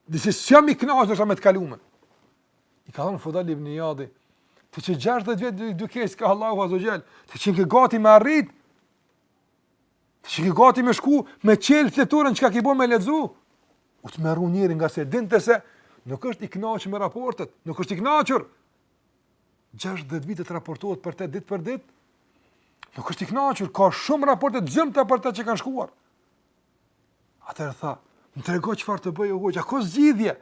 disi s'jam i knaq nështë me të kalumen. I ka thonë Fudajl ibn Ijadi, ti qe 60 vjet duke ec ka Allahu azze ve xhel, ti qenke gati me arrit, ti qenke gati me shku, me çel fletoren çka ki bo me lexu, u tmerru njeri ngase dinte se, nuk është i knaqur me raportet, nuk është i knaqur, 60 vite të raportohet për të ditë për ditë, nuk është i knaqur, ka shumë raporte të zymta për të që kanë shkuar. Atëherë tha, më trego çfarë të bëj, hoxhë, a ka zgjidhje?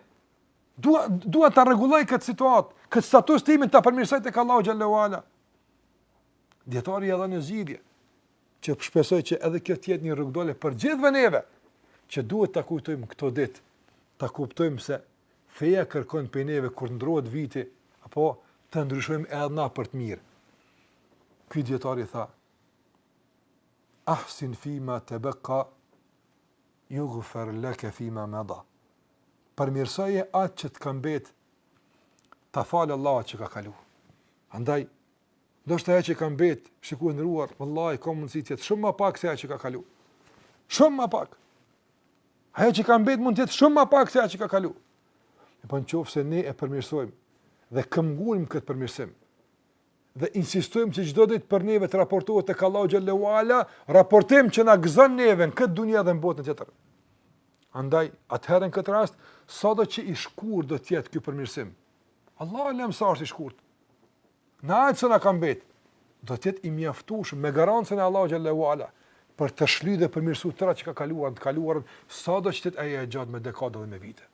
Dua, dua ta rregulloj këtë situatë, këtë status timin ta përmirësoj tek Allahu xhelle ue ala. Dijetari ia dha një zgjidhje, që shpresoj që edhe kjo të jetë një rrugëdalje për gjithë neve, që duhet ta kujtojmë këto ditë, ta kuptojmë se Feja kërkon prej neve kur ndrrohet viti, a po të ndryshojmë edhe na për të mirë. Ky dijetar i tha: Ahsin fi ma tabqa yughfar lak fi ma mada. Përmirësoje atë që të ka mbet, ta fal Allah atë që ka kalu. Andaj ndoshta ajo që ka mbet, shiko i nderuar vëlla ka mundësi të jetë shumë ma pak se ajo që ka kalu. Shumë ma pak. Ajo që ka mbet mund të jetë shumë ma pak se ajo që ka kalu. E po në qoftë se ne e përmirsojmë dhe këmbëngulim këtë përmirsim dhe insistojmë që çdo ditë për neve të raportohet tek Allahu xhelle ue ala, raportim që na gëzon neve në këtë dunja dhe në botën tjetër. Andaj, atëherë në këtë rast, sado që i shkurt do të jetë ky përmirsim, Allahu alem sa është i shkurt. Në atë që na ka mbet, do të jetë i mjaftueshëm me garancën e Allahut xhelle ue ala për të shlyer dhe përmirësuar tërë atë që ka kaluar, të kaluarën sado që të jetë ajo e gjatë me dekada dhe me vite.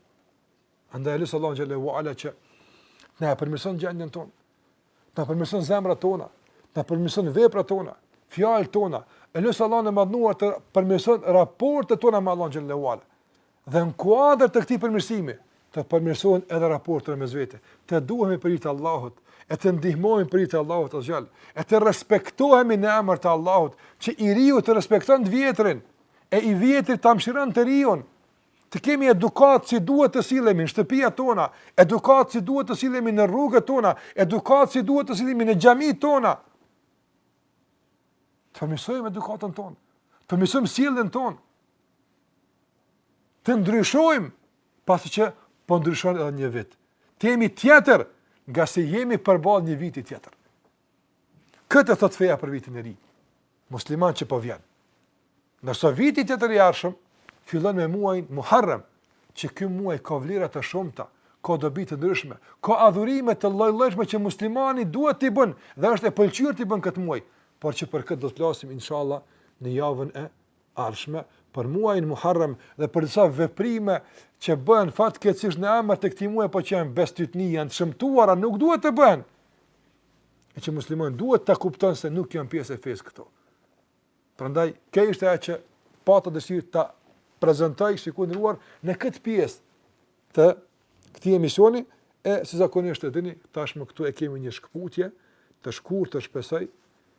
Andaj lutim Allahun xhelle ue ala që të na e përmirëson gjendjen tonë, na përmirëson zemrat tona, na përmirëson veprat tona, fjalët tona. Lutim Allahun e madhnuar të përmirëson raportet tona me Allahun xhelle ue ala. Dhe në kuadër të këtij përmirësimi, të përmirësohen edhe raportet mes vete, të duhemi për hir të Allahut, e të ndihmohemi për hir të Allahut azze ue xhel, e të respektohemi në emër të Allahut, që i riu ta respekton të vjetrin, e i vjetri ta mëshiron të riun. Të kemi edukat si duhet të sillemi në shtëpia tona, edukat si duhet të sillemi në rrugët tona, edukat si duhet të sillemi në xhamitë tona. Të përmirësojmë edukatën tonë, të përmirësojmë sjelljen tonë. Të ndryshojmë, pasi që po ndryshon edhe një vit. Të jemi tjetër, ngase jemi përballë një viti tjetër. Këtë të thot feja për vitin e ri musliman që po vjen. Ndërsa viti tjetër i ardhshëm fillon me muajin Muharram, që ky muaj ka vlera të shumta, ka dobi të ndryshme, ka adhurime të lloj-llojshme që muslimani duhet t'i bën dhe është e pëlqyer t'i bën këtë muaj, por që për këtë do të flasim inshallah në javën e ardhshme, për muajin Muharrem dhe për disa veprime që bëhen fatkeqësisht në emër të këtij muaji, por që janë bestytni, janë të shëmtuara, nuk duhet të bëhen. E që muslimani duhet ta kupton se nuk janë pjesë e fesë këto. Prandaj kjo ishte ajo që pata dëshirë ta prezantoj shikues të nderuar në këtë pjesë të këtij emisioni e si zakonisht e dini, tashmë këtu e kemi një shkputje të shkurtër shpresoj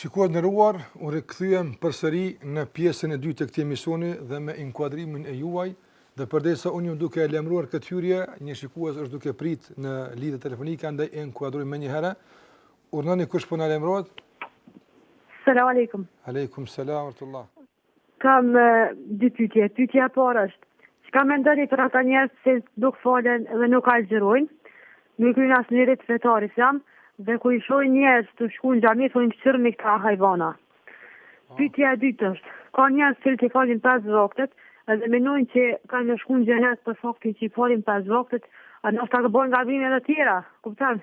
Shikues të nderuar, u rikthyem përsëri në pjesën e dytë të këtij emisioni dhe me inkuadrimin e juaj, dhe përderisa unë jam duke e lajmëruar këtë hyrje, një shikues është duke prit në lidhje telefonike, andaj e inkuadrojmë menjëherë. Urna një kush për po në lemruat? Selam aleikum. Aleikum, selam ve rahmetullah. Kam dy pyetje. Pyetja e parë është, çka mendoni për ata njerëz të cilët nuk falen dhe nuk agjërojnë, nuk i kryejnë asnjë rit fetar islam dhe kur i shohin njerëzit tu shku në xhami thonë kqyrni këta hajvana. Pyetja e dytë është, ka njerëz të cilët i falin pesë vaktet dhe mendojnë që kanë me shku në xhenet për faktin që i falin pesë vaktet, a ndoshta bon gabime edhe tjera, kupton?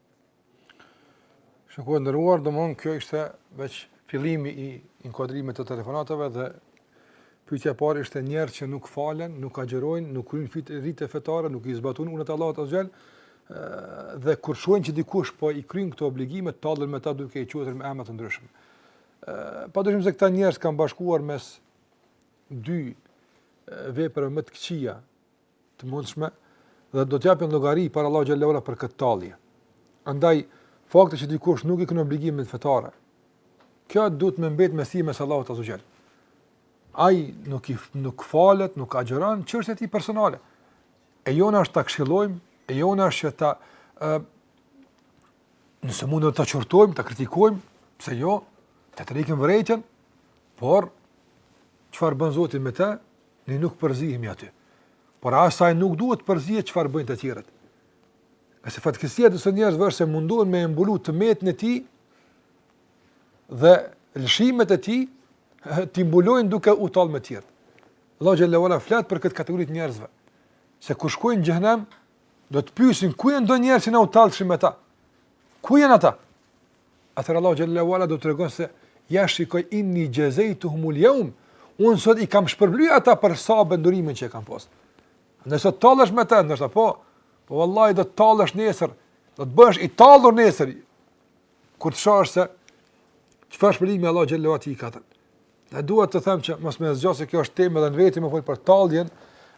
Shikues të nderuar, domethënë kjo ishte veç fillimi i inkuadrimit të telefonatave dhe pyetja e parë ishte njerëz që nuk falen, nuk agjërojnë, nuk kryejnë fit, rite fetare, nuk i zbatojnë urdhrat e Allahut azze ve xhel, dhe kur shohin që dikush po i kryen këto obligime, tallen me ta duke i quajtur me emra të ndryshme. Pa dyshim se këta njerëz kanë bashkuar mes dy veprave më të këqija, të mundshme dhe do të japin llogari para Allahut xhel-le ve ala për këtë tallje. Andaj fakti që dikush nuk i kryen obligimet fetare, kjo duhet me mbet mes tij e mes Allahut azze ve xhel. Ai nuk i nuk falet, nuk agjëron çështje e tij personale. E jona është ta këshillojmë, e jona është që ta ë nëse mundet ta qortojmë, ta kritikojmë, pse jo, t'ia tërheqim vërejtjen, por çfarë bën Zoti me të? Ne nuk përzihemi aty. Por as ai nuk duhet të përzihet çfarë bëjnë të tjerët. Ngase fatkeqësia e sotme e njerëzve është se mundohen me mbulu të metën e tij dhe lëshimet e tij t'i mbulojnë duke u tall me të tjerët. Allahu xhel-le ve ala flet për këtë kategori të njerëzve. Se kur shkojnë në xhehenem, do të pyesin ku janë do njerëz që na u tallshin me ta. Ku janë ata? Atëherë Allahu xhel-le ve ala do të tregon se ja shikoj inni jazaytuhum al-yawm, unë sot i kam shpërblyer ata për sab ë durimin që kanë pas. Nëse sot tallesh me ta, ndoshta po, po vallahi do të tallesh nesër, do të bëhesh i tallur nesër. Kur të shohësh se çfarë shpërblimi Allahu xhel-le ve ala i ka E dua të them që mos me zgjat se kjo është temë edhe në veti me fol për talljen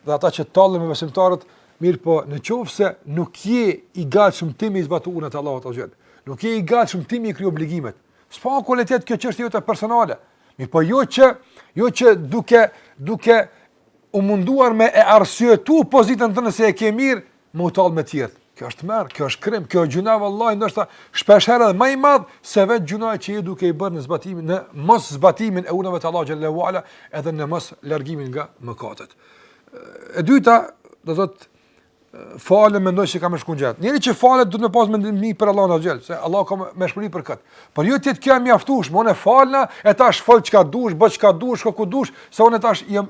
dhe ata që tallen me besimtarët, mirëpo në qoftë se nuk je i gatshëm ti me i zbatu urdhrat e Allahut xhel. Nuk je i gatshëm ti me i kry obligimet. S'po ke kualitet kjo çështje jote personale. Mirëpo jo që jo që duke duke u munduar me e arsyetu pozitën tënde se e ke mirë, me u tall me tjert, kjo është tmerr, kjo është krim, kjo është gjynah vallahi ndoshta shpesh herë edhe më i madh se vetë gjynahu që je duke i bërë në zbatimin në mos zbatimin e urdhrave të Allahut xhel-le ue ala edhe në mos largimin nga mëkatet. E dyta, do thotë fal, mendoj se kam shku gjatë. Njeri që falet duhet me pas mendim mirë për Allahun azze ue xhel, se Allahu ka me shpërbly për kët. Por jo ti të mjaftohesh me unë falna e tash fol çka dush, bëj çka dush, ku dush, se unë tash jam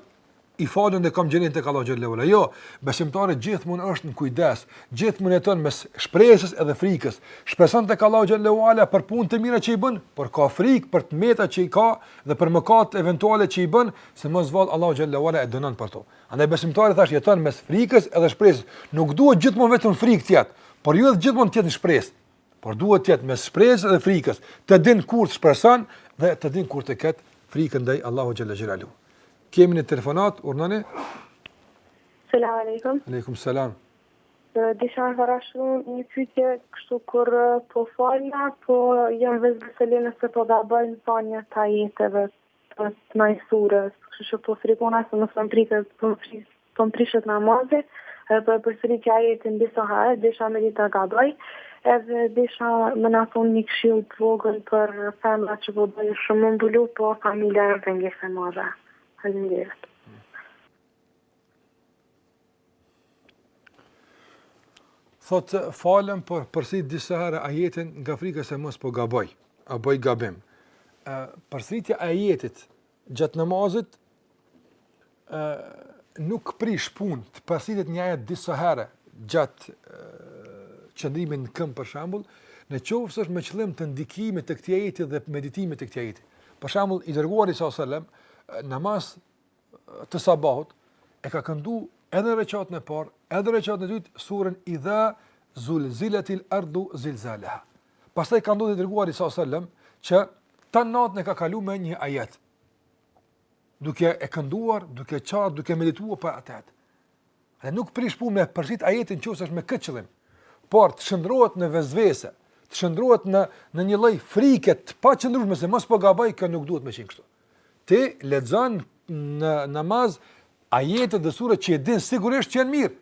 i falun dhe kam xhenetin tek Allahu xhel-le ue ala. Jo, besimtari gjithmonë është në kujdes, gjithmonë jeton mes shpresës edhe frikës. Shpreson tek Allahu xhel-le ue ala për punë të mira që i bën, por ka frikë për të meta që i ka dhe për mëkat eventuale që i bën, se mos vallë Allahu xhel-le ue ala e dënon për to. Andaj besimtari thash jeton mes frikës edhe shpresës. Nuk duhet gjithmonë vetëm frikë të jetë, por jo gjithmonë të jetë shpresë. Por duhet të jetë mes shpresës dhe frikës, të din kur të shpreson dhe të din kur të ketë frikën ndaj Allahu xhel-le xhelaluhu. Kemi një telefonat, urnoni? Selam aleikum. Aleikum selam. Deshta me ta parashtru një pytje kështu kur po falna, po jam vëzë gësëllina se po da bëjnë thonja ta jetëve. prej naj sures, kështu që po frikona se mos po më pritet, po më prit, po më prishet namazi, edhe po e përsëriti ajetin disa herë, desha me ditë a gaboj, edhe desha me na thanë një këshillë të vogël për femrat që po dojnë shumë me u mbulu, po familja â pengesë e madhe. Faleminderit. Thotë, falem, por përsërit disa herë ajetin nga frika se mos po gaboj, a bëj gabim. Ë përsëritja e ajetit gjatë namazit ë nuk prish punë, të përsëritet një ajet disa herë gjatë qëndrimit në këmbë për shembull, në qoftë se është me qëllim të ndikimit të këtij ajeti dhe meditimit të këtij ajeti. Për shembull, i dërguari salallahu alejhi ue selem namaz të sabahut e ka këndu edhe n'reqatin e parë, edhe n'reqatin e dytë, surën idha zulziletil ardu zilzaleha. Pastaj ka ndodhë i dërguari alejhi selam që tanë natën e ka kalu me një ajet, duke e kënduar, duke qarë, duke medituar për atet. Dhe nuk prish punë me përsërit ajetin nëse është me këtë qëllim. Por të shndrohet në vezvese, të shndrohet në në një lloj frike të paqëndrueshme, se mos po gaboj, kjo nuk duhet me qenë kështu. Ti lexon në namaz ajetet dhe surat që e din sigurisht që janë mirë.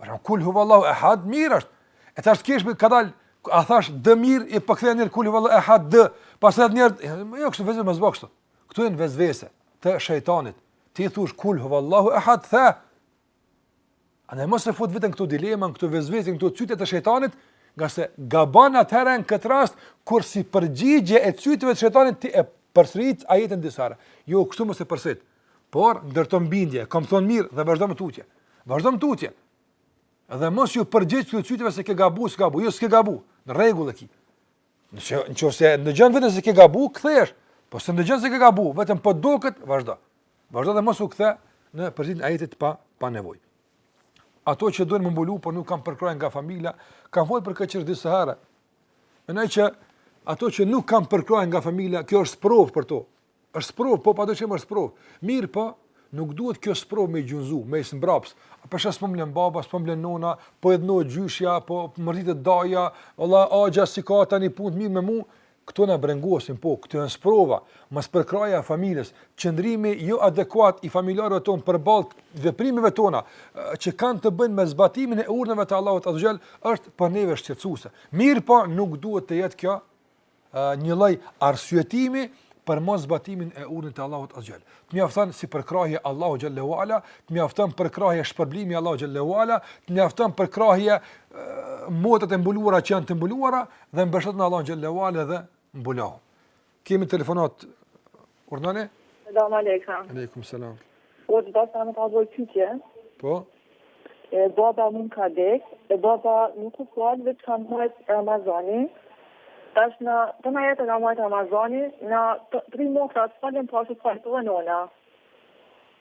Por kul huwallahu ahad mirë është. E tash kesh me ka dal a thash dë mirë e po kthen kul huwallahu ahad dë. Pastaj edhe një herë jo kështu vezë mos bëj kështu. Këto janë vezvese të shejtanit, Ti thu kul huwallahu ahad tha. A ne mos e fut veten këtë dilemën, këtë vezvesen, këtë cytje të shejtanit, ngase gabon atëherë në këtë rast kur si përgjigje e cytjeve të shejtanit ti e përsërit ajetin disa herë. Jo, kështu mos e përsërit. Por ndërto bindje, kam thon mirë dhe vazhdo më tutje. Vazhdo më tutje. Dhe mos iu përgjigj këtyre cytjeve se ke gabu, s'ke gabu, jo s'ke gabu. Në rregull e ki. Nëse nëse ndëgjon veten se ke gabu, kthehesh. Po s'e ndëgjon se ke gabu, vetëm po duket, vazhdo. Vazhdo dhe mos u kthe në përsëritjen e ajetit pa pa nevojë. Ato që dojn me u mbulu, por nuk kanë përkrahje nga familja, kam folur për këtë çështje disa herë. Mendoj që ato që nuk kanë përkrahje nga familja, kjo është sprovë për to. Është sprovë, po padyshim është sprovë. Mirëpo, nuk duhet kjo sprovë me i gjunzu, me i zmbraps. A përshë po s'po m'len baba, s'po m'len nona, po hidhnohet gjyshja, po mërzitet daja, vallah, axha, s'i ka tani punët mirë me mu, këto na brengosin, po, këto janë sprova, mospërkrahja e familjes, qëndrimi jo adekuat i familjarëve tonë përballë veprimeve tona, që kanë të bëjnë me zbatimin e urdhrave të Allahut Azze ue Xhel, është për neve shqetësuese. Mirëpo, nuk duhet të jetë kjo një lloj arsyetimi për moszbatimin e urdhrit të Allahut azze ue xhel. Të mjafton si përkrahje Allahu xhele ue ala, të mjafton përkrahje shpërblimi i Allahut xhele ue ala, të mjafton përkrahje motrat e mbuluara që janë të mbuluara dhe mbështetu në Allahun xhele ue ala dhe mbulohu. Kemi telefonatë Urdhnoni? Selam aleikum. Aleikum selam. Po të bashkë me ka bërë pytje. Po? E baba mu m'ka dek, e baba nuk u fal, veç ka majt Ramazanin. Tash në, të në jetë ka majt Ramazanin, na tri motrat falen, po ashtë falet edhe nona.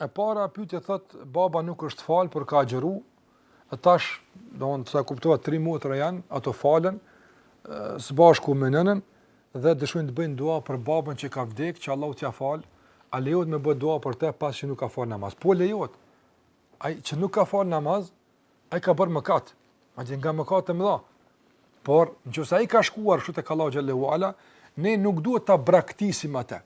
E para pyetje thot baba nuk është fal por ka agjëru. E tash, domthonë sa kuptova tri motra janë, ato falen së bashku me nënën dhe dëshojnë të bëjnë dua për babën që ka vdek, që Allahu t'ia fal. A lejohet me bë dua për të pasi që nuk ka fal namaz? Po lejohet. Ai që nuk ka fal namaz, ai ka bërë mëkat. Madje nga mëkatet e mëdha. Por, në qoftë se ai ka shkuar, shku tek Allahu xhele ue ala, ne nuk duhet ta braktisim atë.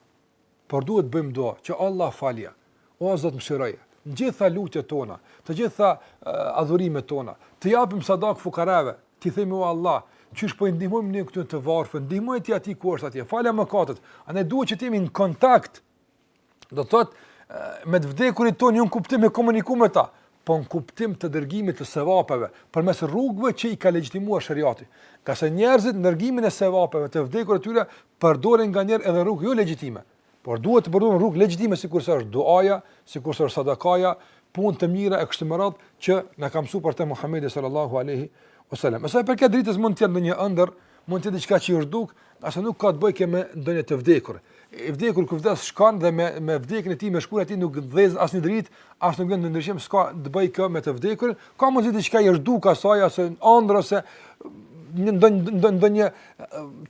Por duhet të bëjmë dua, që Allah falja, o Zot mëshiroje, të gjitha lutjet tona, të gjitha adhurimet tona, të japim sadak fukareve, t'i themi o Allah, qysh po i ndihmojmë ne këtu të varfër, ndihmoji ti atij ku është atje, falja mëkatet. Andaj duhet që të jemi në kontakt. Do të thotë me të vdekurit tonë jo në kuptim me komuniku me ta, po në kuptim të dërgimit të sevapeve, përmes rrugëve që i ka legjitimuar Sheriati. Ngase njerëzit në dërgimin e sevapeve të vdekurve të tyre, përdorin nganjëherë edhe rrugë jo legjitime. Por duhet të përdorin rrugë legjitime sikurse është duaja, sikurse është sadakaja, punë të mira e kështu me radhë që na ka mësu profeti Muhammedi sallallahu aleyhi ue sallam. E sa i përket dritës mund të jetë ndonjë ëndërr Mund të jetë diçka që i është duk asaj, nuk ka të bëjë me ndonjë të vdekur. I vdekur kur vdes shkon dhe me me vdekjen e tij, me shkuarjen e tij nuk dhez asnjë dritë, as nuk vjen një ndryshim, s'ka të bëjë kjo me të vdekur. Kjo mund të jetë diçka që i është duk asaj ose ëndërr ose një ndonjë ndonjë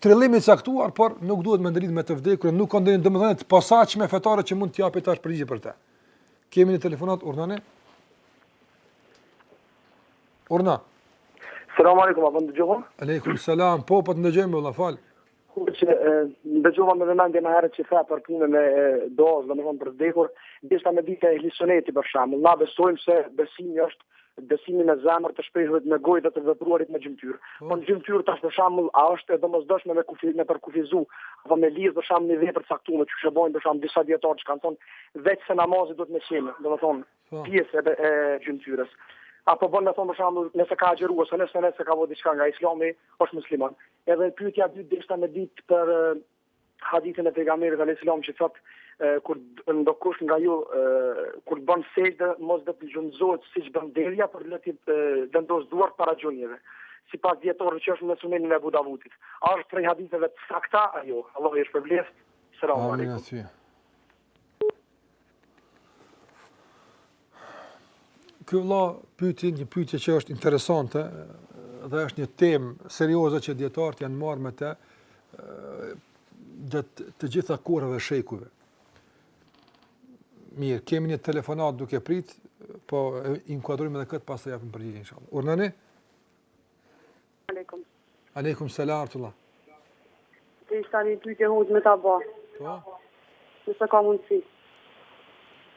trillim i caktuar, por nuk duhet me ndërlidh me të vdekur, nuk ka ndonjë domethënie të posaçme fetare që mund të jap tash përgjigje për të. Kemi një telefonat urdhëroni. Urdhno. Selam aleikum, a po më dëgjon? Aleikum selam, po po të ndëgjojmë vëlla, fol. Hoxhë, të ndëgjova me vëmendje më herët që the për punën e duasë, domethënë për të vdekur, dishta me ditë ehli suneti për shembull. Na besojmë se besimi është besimi në zemër të shprehurit me gojë dhe të vepruarit me gjymtyrë. Po, po në gjymtyrë tash për shembull, a është e domosdoshme me kufi me përkufizu apo me lidh për shembull një vepër të caktuar, qysh e bojnë për shembull disa dijetarë që kanë thonë veç se namazi duhet të shihmë, domethënë po. pjesë e, e gjymtyrës. Apo bën me thonë për shembull, nëse ka agjëru ose nëse nëse ka bërë diçka nga Islami, është musliman. Edhe pyetja e dytë deshta me ditë për hadithin e pejgamberit alayhis salam që thotë kur ndokush nga ju kur bën sexhde mos të gjunjëzohet siç bën deveja por le t'i vendos duart para gjunjeve sipas dijetarëve që është në sunenin e Ebu Davudit. A është prej haditheve të sakta, a jo? Allahu ju shpërbleft, selamu Ky vëlla pyeti një pyetje që është interesante dhe është një temë serioze që dijetarët janë marrë me të gjatë të gjitha kohërave, shekujve. Mirë, kemi një telefonat duke prit, po inkuadrojmë edhe këtë pastaj japim përgjigjen inshallah. Urdhnoni? Aleikum. Aleikum selam ue rahmetullah. Dishta ni pytje hoxhë me ta ba. Po? Nëse ka mundësi.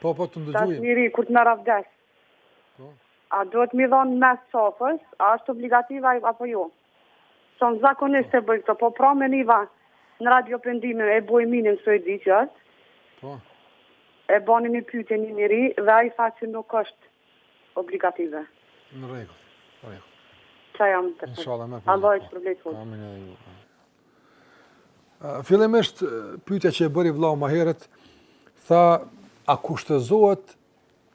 Po, po, të ndëgjojmë. Tash njeri, kur të merr abdes. Po? A duhet me i dhonë mes'h qafës, a është obligative apo jo? Se ne zakonisht po. e bëjmë këto, po pramë niva në radio Pendimi e bojë minin s'e di që është. Po? E bani një pytje një njeri dhe ai tha që nuk është obligative. Në rregull. Në rregull. Ça jam të Inshallah më. Allahu ju shpërbleftë fort. Amin edhe ju. Fillimisht pyetja që e bëri vllau më herët, tha a kushtëzohet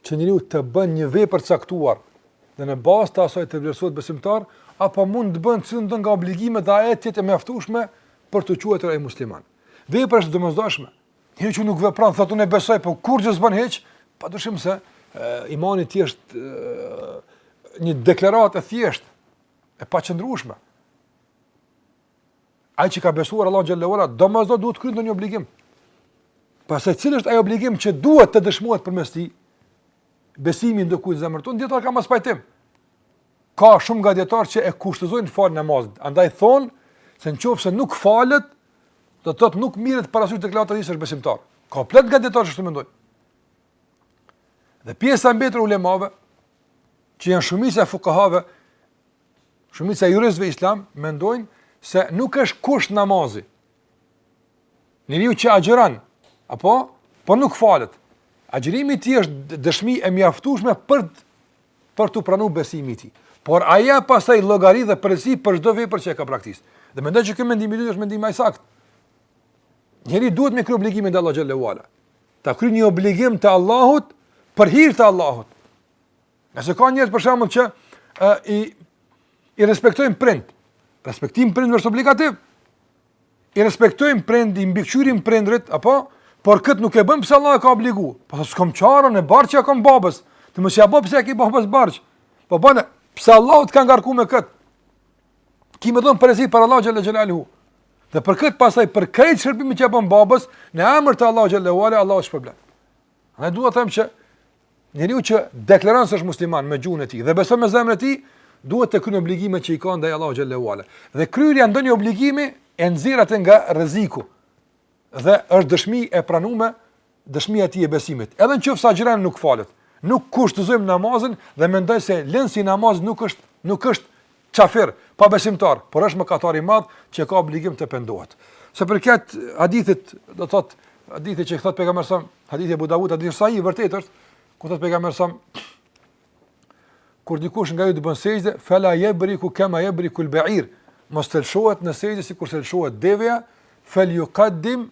që njeriu të bën një vepër të caktuar dhe në bazë të asaj të vlerësohet besimtar apo mund të bën cilëndo nga obligimet dhe ajo të jetë e mjaftueshme për t'u quajtur ai musliman. Vepra është e domosdoshme, Një që nuk vepron, thotë unë e besoj, po kurrgjë s'bën hiç, pa dyshim se imani i tij është një deklaratë e thjeshtë, e paqëndrueshme. Ai që ka besuar Allahun xhelle ve ala domosdo duhet të kryen ndonjë obligim. Pastaj cili është ai obligim që duhet të dëshmohet përmes tij besimi i dikujt në zemër, këtu ndër dijetarë ka mospajtim. Ka shumë nga dijetarët që e kushtëzojnë faljen e namazit, andaj thonë se në qoftë se nuk falet, do të thotë nuk mirret parasysh deklarata se është besimtar. Ka plot nga dijetarët që kështu mendojnë. Dhe pjesa e mbetur e ulemave që janë shumica e fukahave, shumica e juristëve islam mendojnë se nuk është kusht namazi, Njeriu që agjëron, apo, po nuk falet. Agjërimi i tij është dëshmi e mjaftueshme për, për t'u pranu besimi i tij. Por ai jep pastaj llogari dhe përgjegjësi për çdo vepër që e ka braktisë. Dhe mendoj që ky mendim është mendimi më i saktë. Njeriu duhet me kry obligimin ndaj Allahut xhelle ve ala. Ta kry një obligim të Allahut për hir të Allahut. Nëse ka njerëz për shembull që ë uh, i i respektojnë prindët, respektimi i prindve është obligativ. I respektojnë prindët, i mbikëqyrin prindrit, apo por kët nuk e bën pse Allahu e ka obligu. Po thotë s'kom çare, unë borxh ia kom babës. Ti mos ia bëp pse e ke babës borxh. Po bën pse Allahu të ka ngarku me kët. Ki me dhon përgjegjësi para Allahut xhelle xhelaluhu. Dhe për kët pastaj për krejt shërbimin që bën babës, në emër të Allahut xhelle ve ala Allahu të shpërblen. Ne duhet të them që Njeriu që deklaron se është musliman me gjuhën e tij dhe beson me zemrën e tij, duhet të kryen obligimet që i ka ndaj Allahut xhelle ve ala. Dhe kryerja e ndonjë obligimi e nxjerr atë nga rreziku. Dhe është dëshmi e pranume dëshmia e tij e besimit. Edhe në qoftë se agjëron nuk falet. Nuk kushtëzojmë namazin dhe mendoj se lënësi i namazit nuk është nuk është Qafir, pabesimtar, por është mëkatar i madh që ka obligim të pendohet. Sa i përket hadithit, do thotë hadithi që thotë pejgamberi sa, hadithi te Ebu Davudi, hadithi sahih, i vërtetë është, ku thotë pejgamberi alejhi selam kur dikush nga ju të bën sexhde, fala yabriku kama yabriku al-ba'ir, mos të lëshohet në sexhde sikur të lëshohet deveja, fal yuqaddim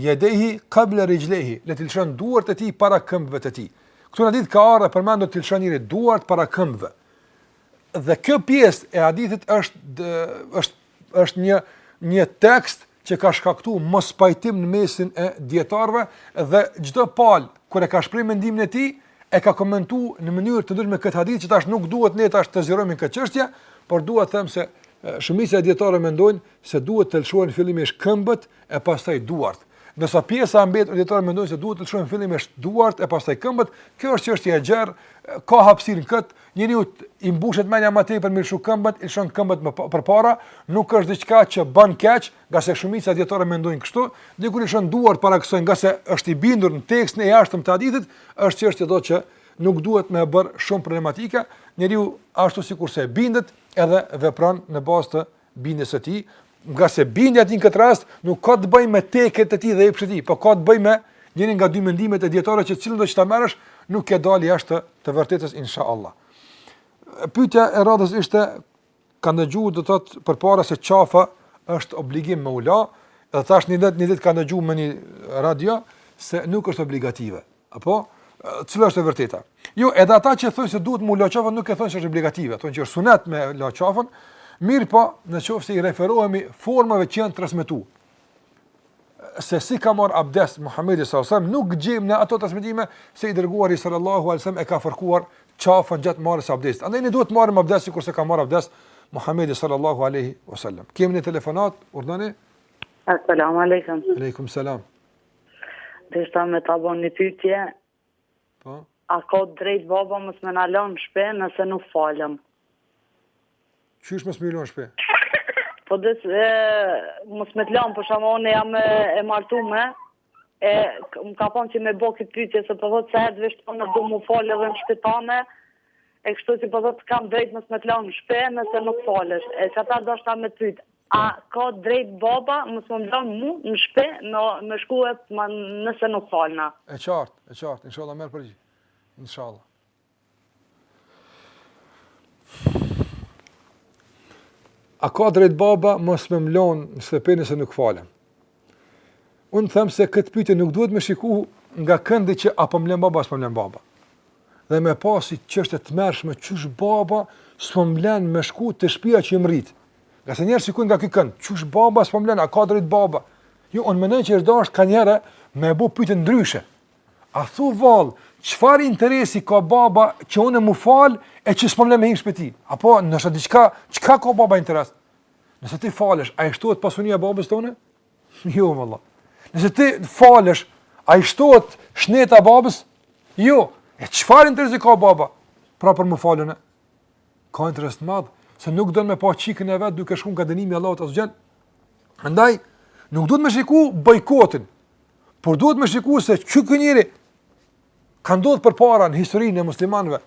Yadayhi qabla rijlayhi, le të lëshon duart e tij para këmbëve të tij. Këtu në hadith ka ardhur e përmendur të lëshon njëri duart para këmbëve. Dhe kjo pjesë e hadithit është është është një një tekst që ka shkaktuar mospajtim në mesin e dijetarëve dhe çdo palë kur e ka shpreh mendimin e tij e ka komentuar në mënyrë të ndryshme këtë hadith që tash nuk duhet ne tash të zgjerojmë këtë çështje, por dua të them se shumica e dijetarëve mendojnë se duhet të lëshohen fillimisht këmbët e pastaj duart. Ndërsa pjesa e mbetur e dijetarëve mendojnë se duhet të lëshohen fillimisht duart e pastaj këmbët, kjo është çështje e gjerë, ka hapësirë kët, njeriu i mbushet mendja më tepër me lëshu këmbët, i lëshon këmbët më përpara, nuk është diçka që bën keq, ngase shumica e dijetarëve mendojnë kështu, dikush lëshon duart para kësaj, ngase është i bindur në tekstin e jashtëm të hadithit, është çështje që nuk duhet me bërë shumë problematike, njeriu ashtu sikurse bindet edhe vepron në bazë të bindjes së tij, ngase bindja e tij në këtë rast nuk ka të bëjë me teket e tij dhe epshet e tij, por ka të bëjë me njërin nga dy mendimet e dijetarëve që cilindo që ta marrësh, nuk ke dalë jashtë të vërtetës inshallah. Pyetja e radhës ishte ka ndëgjuar thotë përpara se qafa është obligim me u la, dhe tash një ditë një ditë ka ndëgjuar me një radio se nuk është obligative. Apo cila është e vërteta. Jo, edhe ata që thonë se duhet me u la qafa nuk e thonë se është obligative, thonë që është sunet me la qafën, mirëpo në qofë se i referohemi formave që janë transmitu. Se si ka marrë abdes Muhammedi s.a.s. nuk gjejmë në ato transmitime se i dërguari sallallahu a.s. e ka fërkuar qafën gjatë marrjes së abdesit. Andaj ne duhet të marrim abdes sikurse ka marrë abdes Muhammedi sallallahu a.s. Kemi një telefonat, urdhëroni? Assalamu alaikum. Aleikum, salam. Deshta me ta bo një pytje, po? a ka drejt baba mos me na lon n'shpi nëse nuk falem? Qysh mos me lon n'shpi? Po de, mos me të lanë, për shembull unë jam e martume, e më ka thonë që me bo këtë pytje, se po thotë se ai vetë s'te du mu falë edhe në shpi tane, e kështu që po thotë kam drejt mos me të lanë në shpi nëse nuk falesh. E qeta deshta me pytë, A ka drejt baba mos me m'lan mu në shpi me shkue nëse nuk falna. E qartë, e qartë, inshallah merr përgjigje. Inshallah. A ka drejt baba mos me m'lon në shtëpi nëse nuk falem. Unë them se këtë pyetje nuk duhet me shiku nga këndi që a po m'len baba, a s'po m'len baba. Dhe me pa si çështje të tmerrshme, qysh baba s'po m'len me shku te shpia që jam rrit. Ngase njerëz shikojnë nga ky kënd, qysh baba s'po m'len, a ka drejt baba. Jo, unë mendoj që është dashtë kanjëherë me bo pyetjen ndryshe. A thu vallë, çfarë interesi ka baba që unë mu falë e që s'po m'len me hi në shtëpi? A po, është diçka, çka ka baba interes? Nëse ti falesh, a i shtohet pasunia babës tënd? Jo, vallah. Nëse ti falesh, a i shtohet shneta babës? Jo. E çfarë interesi ka baba? Pra për m'u falë ne? Ka interes të madh, se nuk don me pa çikën e vet duke shku nga dënimi i Allahut azze. Andaj, nuk duhet me shiku bojkotin, por duhet me shiku se çka njëherë ka ndodh përpara në historinë e muslimanëve.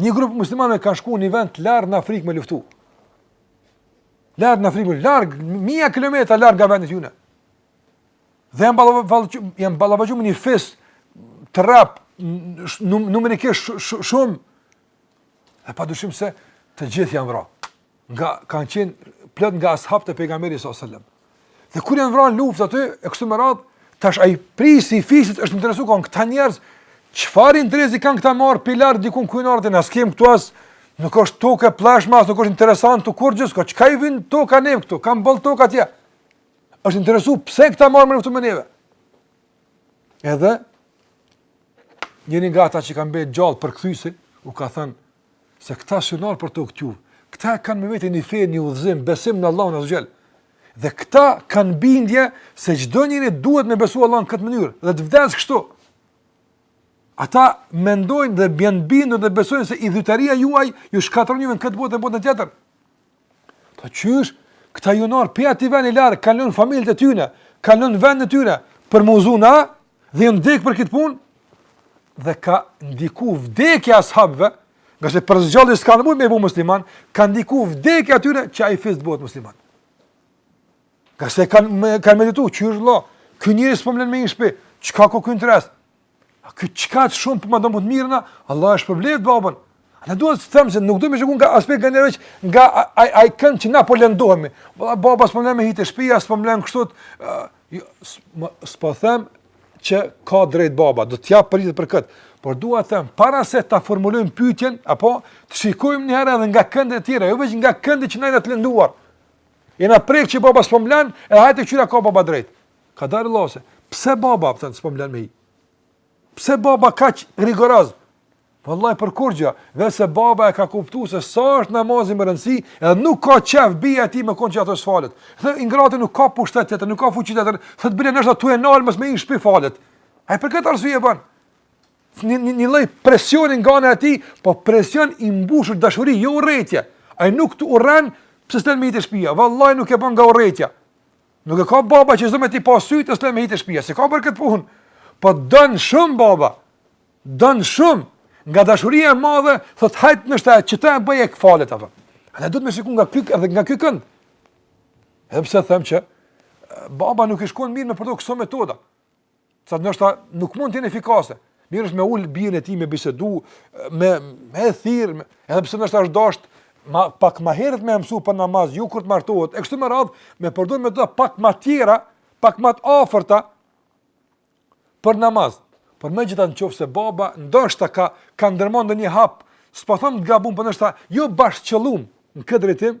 Një grup muslimanëve ka shku një vend të largët në Afrikë me luftu. Larg në Afrikë, larg, mija kilometra larg nga vendi i tyne. Dhe janë ballafaqu, janë ballafaqu me një fis të rreptë, numerikisht shumë, dhe pa dyshim se të gjithë janë vra. Nga, kanë qenë plot nga ashabët e Pejgamberit s.a.s. Dhe kur janë vra në luftë aty, e kështu me radhë, tash ai prijësi i fisit është interesuar kon këta njerëz, çfarë interesi kanë këta m'ardh prej larg diku ku janë ardhur, as kem këtu as nuk është tokë e plleshme, as nuk është interesant këtu kurrgjë, çka i vyn toka neve këtu, kanë boll tokë atje. Është interesu pse këta m'ardh me luftu me neve. Edhe njëri nga ata që kanë mbet gjallë, përkthyesi, u ka thënë, Se këta s'janë ardh për tokë tuj. Këta kanë me vete një fe, një udhëzim, besim në Allahun azze ve xhel. Dhe këta kanë bindje se çdo njeri duhet me besu Allahun në këtë mënyrë. Dhe të vdes kështu. Ata mendojnë dhe janë bindur dhe besojnë se idhujtaria juaj ju shkatërron juve në këtë botë dhe botën tjetër. Po qysh, këta janë ardh prej atij vendi larg, kanë lënë familjet e tyre, kanë lënë vendin e tyre për m'udhëzu ne dhe janë dek për këtë punë. Dhe ka ndiku vdekja e ashabëve, ngase për së gjalli s'ka mund me bu musliman, ka ndiku vdekja e tyre që ai fis të bëhet musliman. Ngase kanë kanë medituar, qysh vëlla, ky njeri s'po m'len me hi n'shtëpi, çka ka ky interes? A ky kaq shumë po ma don mu të mirën, Allahu e shpërbleftë babën. Ama dua të them se nuk duhet me shiku nga aspekti gjeneroj nga ai ai kënd që na po lëndohemi. Vallah baba s'po më lën me hi te shtëpia, s'po më lën kështu. Jo, s'po them që ka drejt baba, do t'ja pritet për kët. Por dua të them para se ta formulojmë pyetjen, apo të shikojmë një herë edhe nga këndet e tjera, jo vetëm nga këndet që na jemi të lënduar. E na prek që baba s'po më lën, e hajt kqyr a ka baba drejt. Kadalë vlla, se pse baba thon s'po m'lan me hi. Pse baba kaq rigoroz? Vallahi për kurrgjë, veç baba e ka kuptuar se sa është namazi me rëndësi, edhe nuk ka qejf bija e tij me kon që ato s'falet. Edhe i ngrati nuk ka pushtet tjetër, nuk ka fuqi tjetër, thotë bile nëse ato e nal mos me hi n'shpi falet. Ai për këtë arsye e ban. Një, një, një lloj presioni nga ana e tij, po presion i mbushur dashuri, jo urrejtje. Ai nuk të urren, pse s'të len me hi te shpia? Vallahi nuk e ban nga urrejtje. Nuk e ka baba që s'do me t'i pa sytë ose me t'hjek te shpia, se ka për këtë punë. Po t'don shumë baba, t'don shumë, nga dashuria e madhe, thot hajt ta shtij, që ta bëj e t'falet, apo. A duhet me shiku nga ky edhe nga ky kënd. Edhe pse them që, baba nuk i shkon mirë me përdo këso metoda. Se ndoshta nuk mund të jenë efikase. Mirë është me ul bijën e tij me bisedu, me e thirr, edhe pse ndoshta është dash pak ma herët me mësu për namaz, jo kur të martohet. E kështu me radhë, me përdor metoda pak ma të tjera, pak më të afërta për namaz. Por megjithatë nëse baba ndoshta ka ka ndërmend ndonjë hap, s'po them të gabum, por ndoshta jo bash të qëllum në këtë drejtim,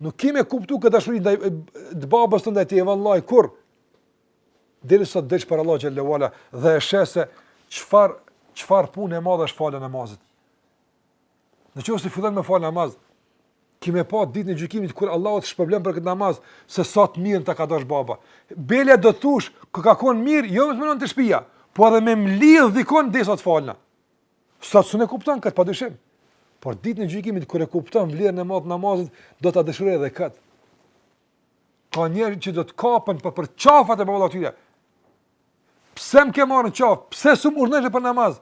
Nuk ki me kuptu këtë dashuri ndaj të babës tënd ndaj teje vallahi, kur? Deri sa të dalësh para Allahut xhele ve ala dhe e sheh se çfarë, çfarë punë e madhe është falja e namazit. Në qoftë se fillon me fal namaz, ki me pa ditën e gjykimit kur Allahu të shpërblen për këtë namaz, se sa të mirën ta ka dash baba. Bile do të thush, kish ka konë mirë, jo me më nxjerrë te shpia, po edhe me m'lidh dikun derisa të falna. Sot s'un e kupton kët padyshim. Por ditën e gjykimit kur e kupton vlerën e madhe të namazit, do ta dëshirosh edhe kët. Ka njerëz që do të kapen për për qafat e baballarëve të tyre. Pse më ke marrë në qafë? Pse s'um urdhënojshe për namaz?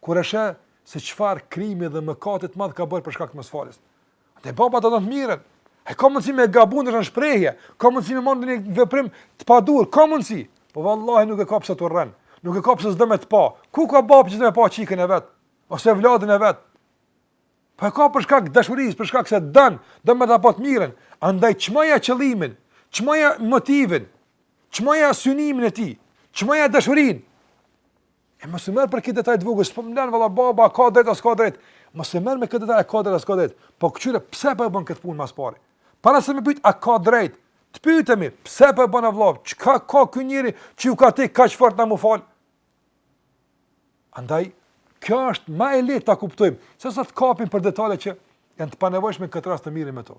Kur e sheh se çfarë krimi dhe mëkati të madh ka bërë për shkak të mosfaljes. Dhe baba ta don të mirën. Ai ka mundësi me gabu në shprehje, ka mundësi me marrë një veprim të padurum, ka mundësi. Po vallahi nuk e ka pse të urren. Nuk e ka pse s'do me të pa. Ku ka babë që s'do me pa çikën e vet ose evladin e vet? Po e ka për shkak dashurisë, për shkak se t'don, do me ta pa të mirën. Andaj çmoja qëllimin, çmoja motivin, çmoja synimin e tij, çmoja dashurinë. E mos u merr me këtë detaj të vogël, s'po më lën valla baba, a ka drejt a s'ka drejt. Mos u merr me këtë detaj, a ka drejt a s'ka drejt. Po këqyre pse po e bën këtë punë mas pari? Para se me pyet a ka drejt, të pyetemi, pse po e bën vëlla? Çka ka ky njeri që i ka tek kaq fort na me u fal? Andaj kjo është më e lehtë ta kuptojmë, se sa të kapim për detaje që janë të panevojshme në këtë rast të mirremi me to.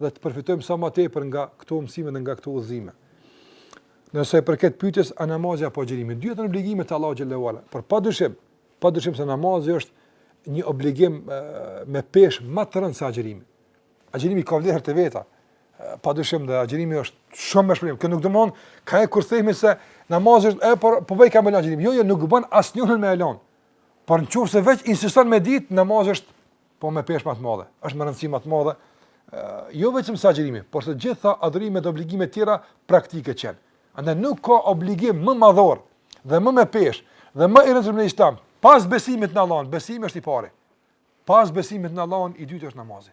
dhe të përfitojmë sa më tepër nga këto mësime dhe nga këto udhëzime. Sa i përket pyetjes a namazi apo agjërimi, dyjat janë obligime të Allahut xhele ve ala, por padyshim, padyshim se namazi është një obligim me peshë më të rëndë se agjërimi. Agjërimi ka vlerat e veta. Padyshim dhe agjërimi është shumë më shumë. Kjo nuk domethënë që kur themi se namazi është e para po e lëmë agjërim. Jo, jo, nuk bën asnjënën me e lon. Por nëse veç insiston me ditë, namazi është po me peshë më të madhe, është me rëndësi më të madhe, jo vetëm se agjërimi, por se të gjitha adhurimet dhe obligimet tjera praktike që janë. Andaj nuk ka obligim më madhor dhe më me peshë dhe më i rëndësishëm në Islam pas besimit në Allahun, besimi është i pari. Pas besimit në Allahun, i dytë është namazi.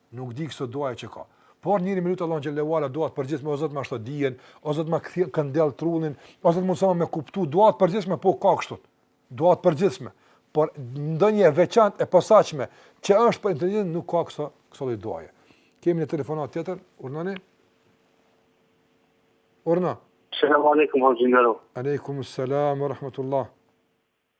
Nuk di këso duaje që ka. Por njeri me lutë Allahun xhelle ue ala duat e përgjithshme o Zot ma shto dijen, o Zot më kthjell këndell trunin, o Zot mundso me kuptu duat e përgjithshme po ka kështu. Duat e përgjithshme. Por ndonjë veçantë e posaçme që është për inteligjencë nuk ka këso këso lloj duaje. Kemi një telefonatë tjetër, urdhnoni. Urdhno. Selam aleikum hoxhë i nderum. Aleikum selam ورحمة الله.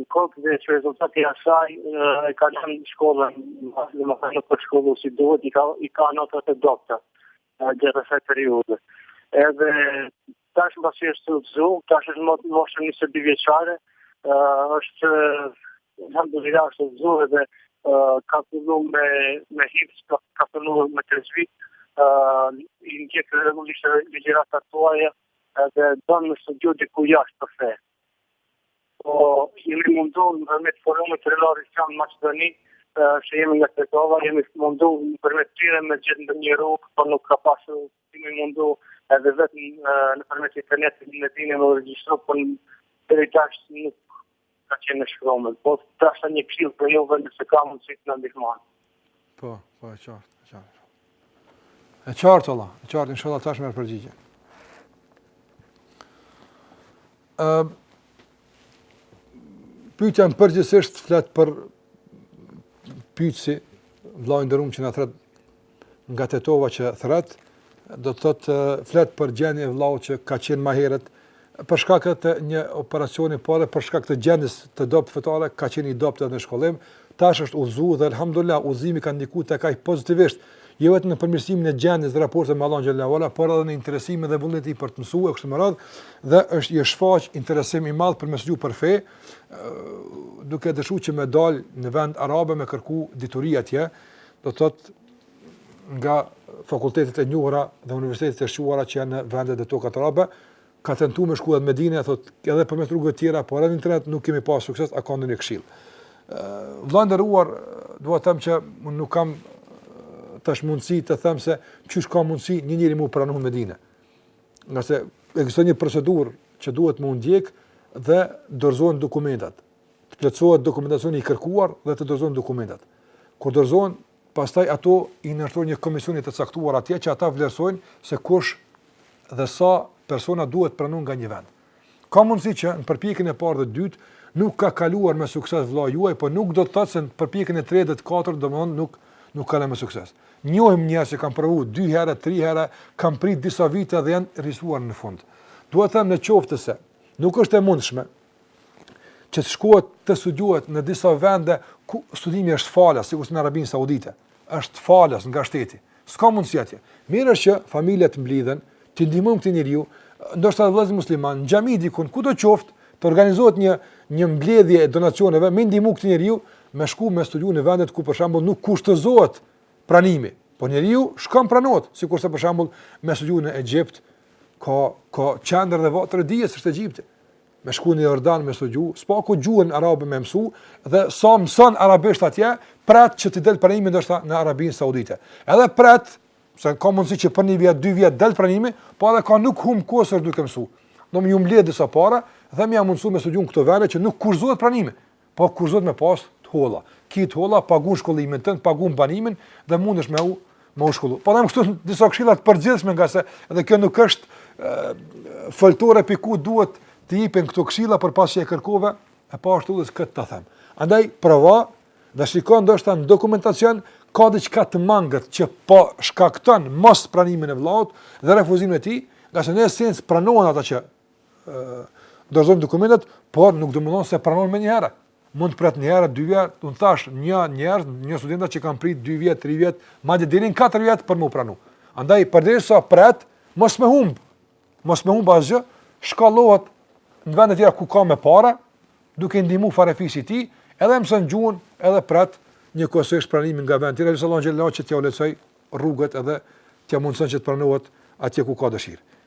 Në kokë dhe që rezultat i asaj e ka lënë shkollën, domethënë nuk u shkollu si duhet, i ka, i ka notat e dobta, gjithë asaj periudë. Edhe tash më pasi është udhzu, tash është në moshën njëzet e dy vjeçare, është në të vira është udhzu edhe ka fillu me, me hifz, ka, ka fillu me texhvid, i ndëgjon rregullisht edhe ligjëratat tuaja, edhe do me studiu diku jashtë për fe. Po, jemi mundu nëpërmjet Forumit Rinor Islam në Maqedoni, se jemi nga Tetova, jemi mundu nëpërmjet tyre me gjet ndonjë rrugë, po nuk ka pasur, jemi mundu edhe vetë nëpërmjet internetit në Medine me regjistru, po deri tash nuk ka qenë e shkrume. Po, tash një këshillë prej juve nëse ka mundësi t'na ndihmoni. Po, po e qartë, e qartë. E qartë vëlla, e qartë inshallah tash me u përgjigj. Ë uh, Pyetja përgjithësisht flet për pyetësi vllai i nderum që na thret nga Tetova që thret do të thotë flet për gjendjen e vllaut që ka qenë më herët Për shkak të një operacioni, po edhe për shkak të gjendjes të dobët fetare, ka qenë i dobët edhe në shkollim. Tash është udhëzuar dhe elhamdullah, udhëzimi ka ndikuar tek ai pozitivisht, jo vetëm në përmirësimin e gjendjes dhe raporteve me Allahun xhelle ue ala, por edhe në interesimin dhe vullnetin e tij për të mësuar e kështu me radhë dhe është shfaq interesim i madh për me studiu për fe, duke dëshiruar që me dalë në vende arabe me kërku dituri atje, do të thotë nga fakultetet e njohura dhe universitetet e shquara që janë në vendet dhe tokat arabe, ka tentuar me shku edhe në Medinë, thotë, edhe përmes rrugëve të tjera, por edhe në internet nuk kemi pas sukses, a ka ndonjë këshillë. Vëlla i nderuar, dua të them që unë nuk kam tash mundësi të them se çysh ka mundësi një njeri m'u pranu në Medinë. Ngase ekziston një procedurë që duhet me u ndjek dhe dorëzohen dokumentat. Të plotësohet dokumentacioni i kërkuar dhe të dorëzohen dokumentat. Kur dorëzohen Pastaj ato i nënshtrohen një komisioni të caktuar atje që ata vlerësojnë se kush dhe sa persona duhet të pranohen nga një vend. Ka mundësi që në përpjekjen e parë dhe të dytë nuk ka kaluar me sukses vëllai juaj, por nuk do të thotë se në përpjekjen e tretë dhe të katërt domethënë nuk nuk kalon me sukses. Njohim njerëz që kanë provu dy herë, tri herë, kanë prit disa vite dhe janë regjistruar në fund. Dua të them në qoftë se nuk është e mundshme, që të shkohet të studiohet në disa vende ku studimi është falas, sikur në Arabinë Saudite, është falas nga shteti. S'ka mundësi atje. Mirë është që familjet mblidhen, t'i ndihmojmë këtë njeriu, ndoshta vëllezër musliman, xhami dikun, kudo qoftë, të organizohet një një mbledhje e donacioneve me ndihmu këtë njeriu me shku me studiu në vendet ku për shembull nuk kushtëzohet pranimi. Po njeriu shkon pranohet, sikurse për shembull me studiu në Egjipt ka ka qendër dhe votër dijes është Egjipti. me shku në Jordan me studiu, së paku gjuhën arabe me mësu, dhe sa mëson arabisht atje, pret që t'i del pranimi ndoshta në Arabinë Saudite. Edhe pret, se ka mundësi që për një vjet, dy vjet del pranimi, po edhe koha nuk humb kot se është duke mësu. Do me ju mbledh disa para, dhe me ia mundësu me studiu në këto vende që nuk kushtëzohet pranimi. Po kushtëzohet me pas të holla. Ki të holla, pagun shkollimin tënd, pagun banimin dhe mundesh me u me u shkollu. Po dhamë këtu disa këshilla të përgjithshme ngase edhe kjo nuk është foltore prej ku duhet të jepen këto këshilla por pasi që e kërkove, e pashë të udhës këtë ta them. Andaj, provo dhe shiko ndoshta në dokumentacion ka diçka të mangët që po shkakton mospranimin e vllaut dhe refuzimin e tij, ngase në esencë pranohen ata që dorëzojnë dokumentet, por nuk domethënë se pranohen menjëherë. Mund të pret një vjet, dy vjet, unë thashë njoh njerëz, njoh studenta që kanë prit 2 vjet, 3 vjet, madje deri në 4 vjet për m'u pranu. Andaj përderisa pret, mos me humb. Mos me humb asgjë, shkollohet në vende tjera ku ka me para, duke ndihmu farefisi i tij, edhe mëson gjuhën, edhe pret njëkohësisht pranimin nga vendi. E lus Allahun xhele që t'ia lehtësojë rrugët edhe t'ia mundëson që të pranohet atje ku ka dëshirë.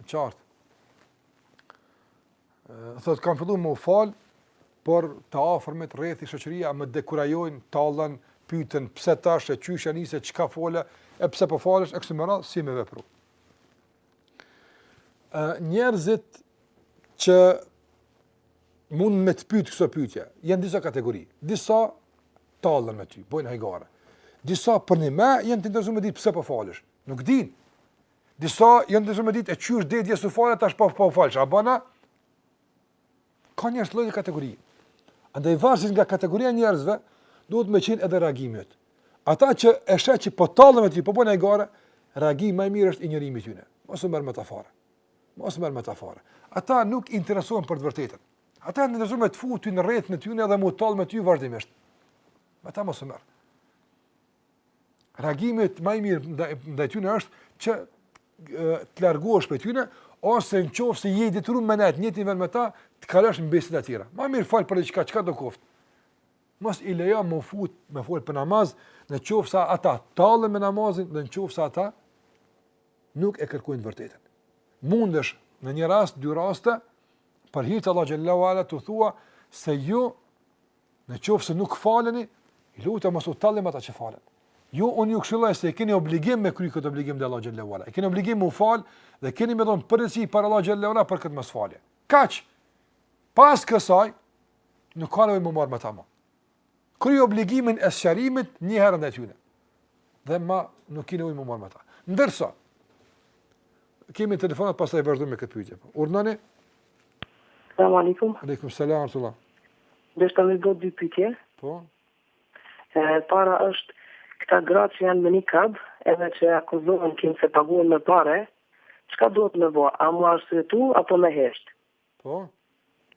E qartë. Thotë, kam fillu me u falë, por të afërmit rrethi shoqëria më dekurajojnë, tallen, pyesin pse tash e qysh e nise çka fola, e pse po falesh e kështu me radhë si me vepru. E njerëzit që mund me të pyet këso pyetje, janë disa kategori. Disa tallen me ty, bojnë hajgare. Disa përnjime janë të interesuar me ditë pse po falesh. Nuk din. Disa janë të interesuar me ditë e qysh deri dje s'u fale tash po po falesh. A bën? Ka njerëz lloj kategori. Andaj varësisht nga kategoria e njerëzve, duhet me qenë edhe reagimi yt. Ata që e sheh që po tallen me ty, po bëjnë hajgare, reagimi më i mirë është injorimi i tyre. Mos u merr me ta fare. Mos u merr me ta fare. Ata nuk interesohen për të vërtetën. Ata interesohen me të fut ty në rreth të tyne edhe m'u tallë me ty vazhdimisht. Me ta mos u merr. Reagimi më i mirë ndaj ndaj tyre është që të largohesh prej tyre ose në qoftë se je i detyruar me nejt n'njëjtin vend me ta, të kalosh në biseda të tjera. Më mirë fol për diçka çkado koft. Mos i lejo me t'fut me fol për namaz, në qoftë se ata tallen me namazin dhe në qoftë se ata nuk e kërkojnë të vërtetën. Mundesh në një rast, dy raste për hir të Allahut xhele ve ala t'u thuash se ju Në qoftë se nuk faleni, ju lutem mos u tallni me ata që falen. Ju, unë ju këshilloj se e keni obligim me kry këtë obligim ndaj Allahut xhele ve ala. E keni obligim me u falë dhe keni me dhonë përgjegjësi para Allahut xhele ve ala për këtë mosfalje. Kaq, pas kësaj, nuk ka nevojë m'u marrë me ta ma. Kry obligimin e sqarimit një herë ndaj tyne. dhe ma nuk ki nevojë m'u marrë me ta. Ndërsa, kemi telefonatë, pastaj vazhdojmë me këtë pyetje. Po. Urdhnoni? Selam alejkum. Alejkum selam rahmetullah. Deshta me bo dy pyetje. Po? E para është, këta gratë që janë me nikab, edhe që akuzohen kinse paguhen me pare, çka duhet me bo, a m'u arsyetu, apo me heshtë? Po.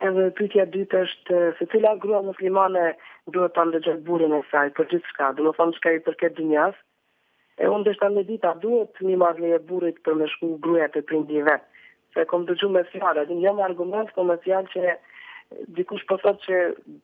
Edhe pyetja e dytë është secila grua muslimane duhet ta ndëgjojë burrin e saj për gjithçka, domethënë çka i përket dynjas, e unë deshta me ditë a duhet m'i marrë leje burrit për me shku gruaja te prindi i vet, se kom dëgju me fjalë, jo me argument, po me fjalë që dikush po thotë që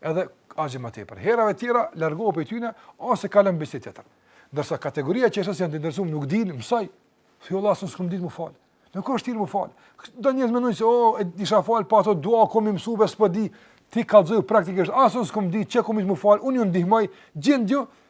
edhe asgjë më tepër. Herave të tjera largohu prej tyre ose kalo n'bisedë tjetër. Ndërsa kategoria që është janë të interesuar, nuk dinë, mësoji. Thuaj vallah as un s'kam ditë m'u fal. Nuk osht shtirë m'u fal. Do njerëz mendojnë se oh, e isha fal po ato dua kom m'i mësu e s'po di. T'i kallzoj praktikisht as un s'kam ditë çka kom m'u fal. Unë ju ndihmoj, gjendju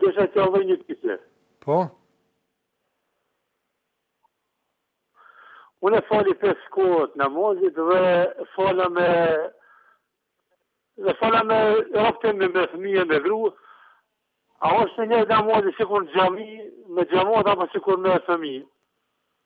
Desha ta bëj një pytje. Po? Unë e fali pesë kohët e namazit dhe falna me dhe falna me robt e mi, me fëmijë me gru a është njëjtë namazi sikur në xhami me xhemat apo sikur me fëmijë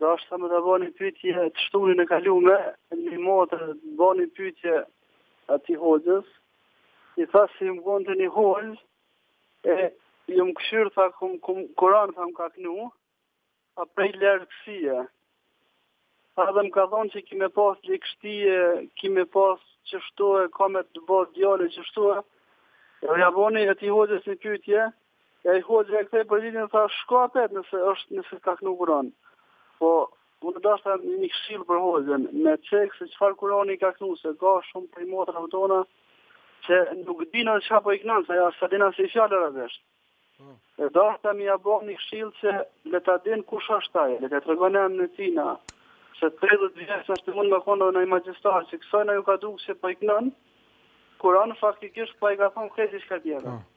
Dashta me ta bo një pyetje të shtunën e kalume, një motër ia bani një pyetje atij hoxhës, i tha si jom kon te një hoxhë, e ai më kqyri, tha m'ka knu Kuran, tha më ka kënu, a prej largësie. Edhe më ka thonë që ki me pas ligshti, ki me pas qishtu e ka me të bo djalë qishtu e, e ja boni atij hoxhës një pytje, E ai hoxha ia ktheu përgjigjen tha shko atë nëse është nëse ka kënu kuron. Po unë dashta një këshillë për hoxhën, me çek se çfarë kuroni ka kënu, se ka shumë prej motrave tona që nuk dinë edhe çka po i kënon, se ajo s'e din asnjë fjalë arabisht. Po. E dashta me ia bo një këshillë që le ta din kush është ai, le ta tregon emrin e tijna. Se 30 vjeç është të mund me konë edhe ni magjistar, që ksajna iu ka dukë që po i kënon, kuron faktikisht ai ka thonë krejt diçka tjetër. Po.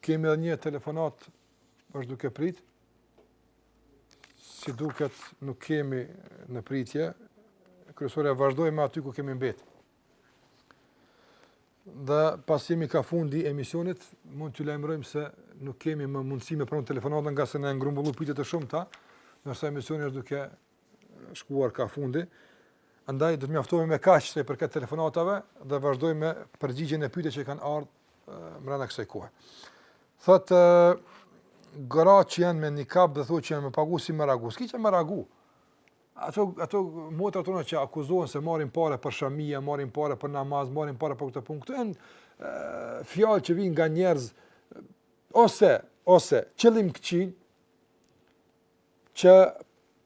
Kemi edhe një telefonat është duke prit. Si duket nuk kemi në pritje. Kështu që vazhdojmë aty ku kemi mbetë. Dhe pasi jemi ka fundi emisionit, mund t'ju lajmërojmë se nuk kemi më mundësi me pranu telefonata ngase na janë grumbullu pyetje të shumta, ndërsa emisioni është duke shkuar ka fundi. Andaj do të mjaftohemi me kaq sa i përket telefonatave dhe vazhdojmë me përgjigjen e pyetjeve që kanë ardhur mbrenda kësaj kohe. Thotë gra që janë me nikab dhe thotë që janë me pagesë, me rrogë. S'ki çka me reagu. Ato, ato motra tona që akuzohen se marrin pare për shamia, marrin pare për namaz, marrin pare për këtë punë. Këto janë fjalë që vijnë nga njerëz. Ose, ose, qëllimkëqij, që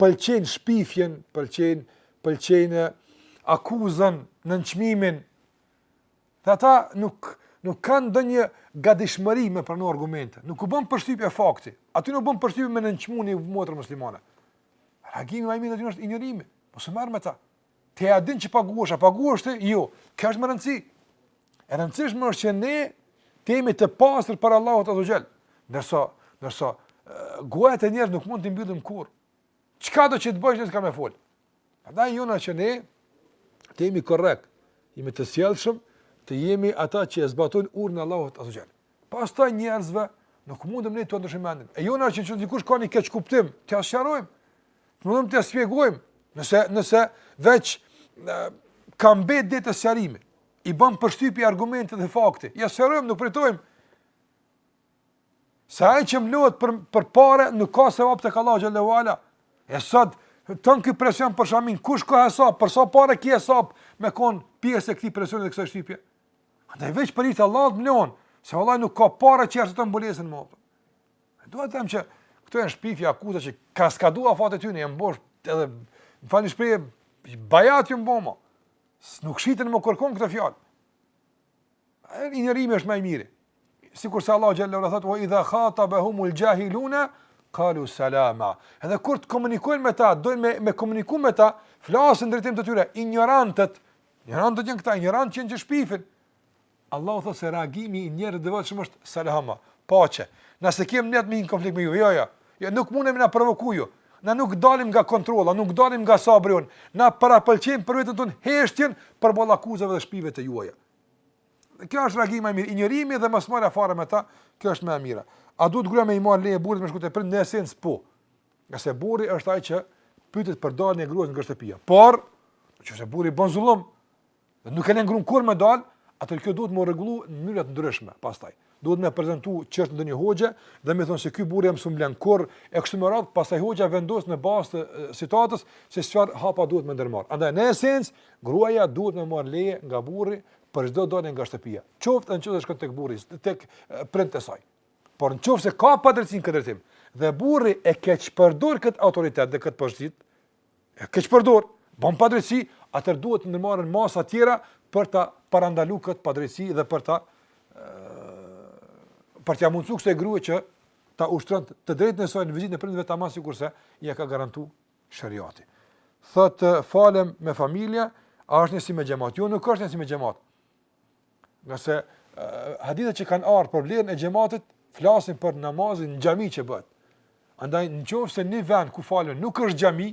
pëlqejnë shpifjen, pëlqejnë, pëlqejnë akuzën, nënçmimin. Dhe ata nuk nuk kanë ndonjë gatishmëri me pranu argumente. Nuk u bën përshtypje fakti. Atyre u bën përshtypje me nënçmu ni motrën muslimane. Reagimi më i mirë është injorimi. Mos e marr me ta. Ti e din që paguhesh, a paguhesh ti? Jo. Kjo është me rëndësi. E rëndësishme është që ne të jemi të pastër para Allahut Azza wa Jall. Ndërsa, ndërsa gojat e njerëzve nuk mund t'i mbyllim kurr. Çka do që të bësh, njerëzit kanë me fol? Prandaj e jona që ne të jemi korrekt, jemi të sjellshëm, të jemi ata që e zbatojnë urdhrin e Allahut Azza wa Jall. Pastaj njerëzve nuk mundemi ne t'u ndryshojmë mendjen. E jona që nëse dikush ka një keqkuptim, t'ia sqarojmë. Të mundohemi t'ia shpjegojmë, nëse nëse veç nëse ka mbet deri te sqarimi, i bën përshtypje argumenti dhe fakti, ja sqarojmë, nuk pritojmë. Se ajo që mlohet për, për pare, nuk ka hesap, vallahi, gjallë. E sot, tan ky presion për shamin, kush ka hesap, për sa pare ki hesap me kon pjesë e këtij presioni dhe kësaj shtypje? Andaj veç për hir të Allahut mlohen, se vallahi nuk ka pare që e shet mbulesën më. Do të them që këto janë shpifje akuza që ka skadu afati i tyre, janë bosh edhe më falni shprehjen, bajate janë bo më. Nuk shiten më kërkund këto fjalë. Andaj injorimi është më i miri. Sikur se Allahu xhel-le shanuhu thotë wa idha khatabahumul jahiluna qalu salama. Edhe kur të komunikojnë me ta, dojnë me me komunikuar me ta, flasin në drejtim të tyre, injorantët Injorantët janë këta, injorantë që që shpifin. Allahu thotë se reagimi i njerëzve të devotshëm është salama, paqe. Ne s'kemi nijet me hy në konflikt me ju, jo, jo. Jo nuk mundeni me na provoku ju. Na nuk dalim nga kontrolla, nuk dalim nga sabri jonë. Na parapëlqejmë për vetën tonë heshtjen përballë akuzave dhe shpifjeve të juaja. Dhe ky është reagimi më i mirë, injorimi dhe mosmarrja fare me ta, kjo është më e mira. A duhet gruaja me i marr leje burrit me shku te prindët? Në esencë po. Nga se burri është ai që pyetet për daljen e gruas nga shtëpia. Por, nëse burri bën zullum dhe nuk e lën gruan kurrë me dal, atëherë kjo duhet me rregullu në mënyra të ndryshme pastaj. Duhet me prezantu çështjen te një hoxhë dhe me thon se ky burrë mu s'um lën kurrë e kështu me radhë, pastaj hoxha vendos në bazë të situatës se çfarë hapa duhet me ndërmarr. Andaj në esencë, gruaja duhet me marr leje nga burri për çdo dalje nga shtëpia. Qoftë nëse shkon tek burri, tek prindët e saj. Por në qoftë se ka padrejtësi në këtë drejtim, dhe burri e keqpërdor këtë autoritet dhe këtë pozitë, e keqpërdor, bon padrejtësi, atëherë duhet të ndërmerren masa tjera për ta parandalu këtë padrejtësi dhe për ta për t'ia mundësu kësaj grue që ta ushtron të drejtën e saj në vizitën e prindëve tamam sikurse ia ka garantu sheriati. Thotë falem me familje, a është njësoj me xhemat, jo nuk është njësoj me xhemat, Nga se hadithet që kanë ardhur për vlerën e xhamatit flasin për namazin në xhami që bëhet. Andaj në qoftë se një vend ku falen nuk është xhami,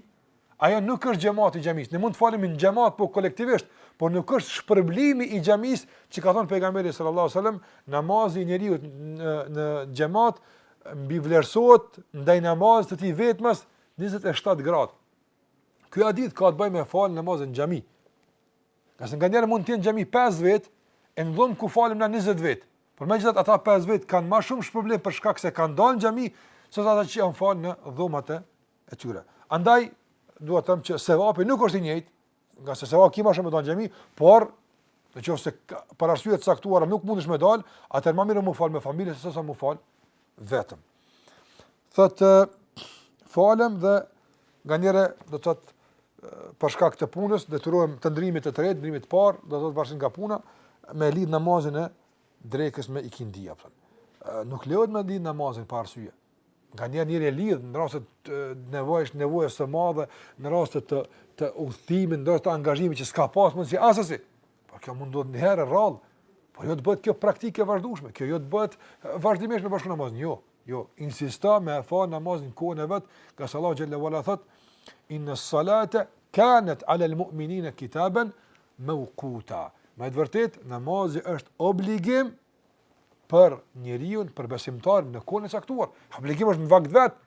ajo nuk është xhamat i xhamisë. Ne mund të falemi në xhamat po kolektivisht, por nuk është shpërblimi i xhamisë që ka thënë pejgamberi sallallahu alajhi wasallam, namazi i njeriut në xhamat mbivlerësohet ndaj namazit të tij vetëm 27 gradë. Ky hadith ka të bëjë me fal namazin në xhami. Nga se nganjëherë mund të jenë në xhami 5 vet, e në dhomë ku falim na 20 vet. Por megjithatë ata 5 vet kanë më shumë shpërblim për shkak se kanë dalë në xhami se ata që janë fal në dhomat e tyre. Andaj dua të them që sevapi nuk është i njëjtë, nga se sevapi ka ma shumë me dalë në xhami, por në qoftë se për arsye të caktuara nuk mundesh me dal, atëherë ma mirë me u fal me familjen se sa me u fal vetëm. Thotë falem dhe nganjëherë do të thotë për shkak të punës detyrohem të ndrimit të tretë, ndrimit të parë, do të thotë nga puna me lid namazin e drekës me ikindi apo. Nuk lejohet me lid namazin pa arsye. Nga që njeriu e lidh në raste të nevojës, nevojës së madhe, në raste të të udhëtimit, në raste të angazhimit që s'ka pas mundësi asesi. Por kjo mund të ndodhë herë e rrallë. Por jo të bëhet kjo praktikë e vazhdueshme. Kjo jo të bëhet vazhdimisht me bashku namazin. Jo, Jo, insisto me fal namazin në kohën e vet, nga se Allahu xhalla wala thot inna salata kanat ala al mu'minina kitaban mawquta. Me të vërtetë namazi është obligim për njeriun, për besimtarin në kohën e caktuar. Obligim është në vakt të vet.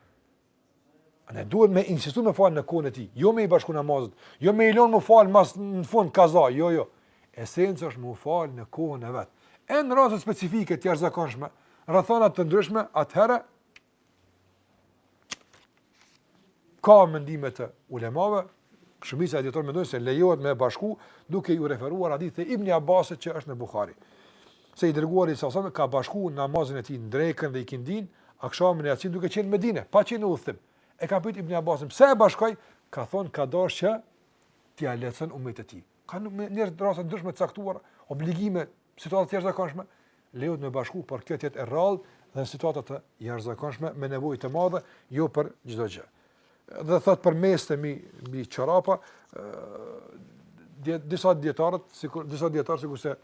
Ne duhet me insistu me fal në kohën e tij, jo me i bashku namazet, jo me i lon me fal mas në fund kaza, jo, jo. Esenca është me u fal në kohën e vet. E në rastet specifike të jashtëzakonshme, rrethana të ndryshme, atëherë, ka mendime të ulemave, Shumica e dijetarëve mendojnë se lejohet me bashku duke iu referuar hadithit të Ibn Abbasit që është në Buhari. Se i dërguari sa sa ka bashku namazin e tij në drekën dhe ikindin, akshamin e jacin duke qenë në Medinë, pa qenë në udhëtim. E kanë pyet Ibn Abbasin, pse e bashkoi? Ka thonë ka dashur që t'ia lehtëson umetit të tij. Ka njerëz të rasteve të ndryshme të caktuar, obligime situatë të jashtëzakonshme, lejohet me bashku, por kjo të jetë e rrallë dhe në situata të jashtëzakonshme me nevojë të madhe, jo për çdo gjë. Dhe thot për mes'hin mbi çorapa, ë disa dijetarë, sikur disa dijetarë sikurse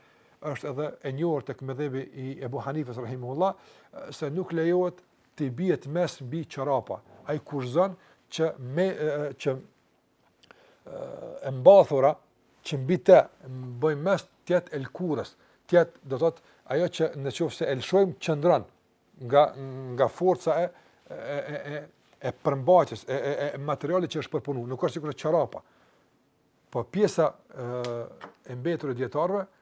është edhe e njohur tek medhhebi i Ebu Hanifës rahimehullah se nuk lejohet t'i bihet mes'h mbi çorapa. Ai kushtëzon që me që e mbathura që mbi të bëjmë mes'h të jetë e lëkurës, të jetë do të thotë ajo që në qoftë se e lëshojmë qëndron nga nga forca e e e e e përmbajtjes e e e materialit që është përpunuar, nuk është sikur çarapa. Po pjesa e, e mbetur e dijetarëve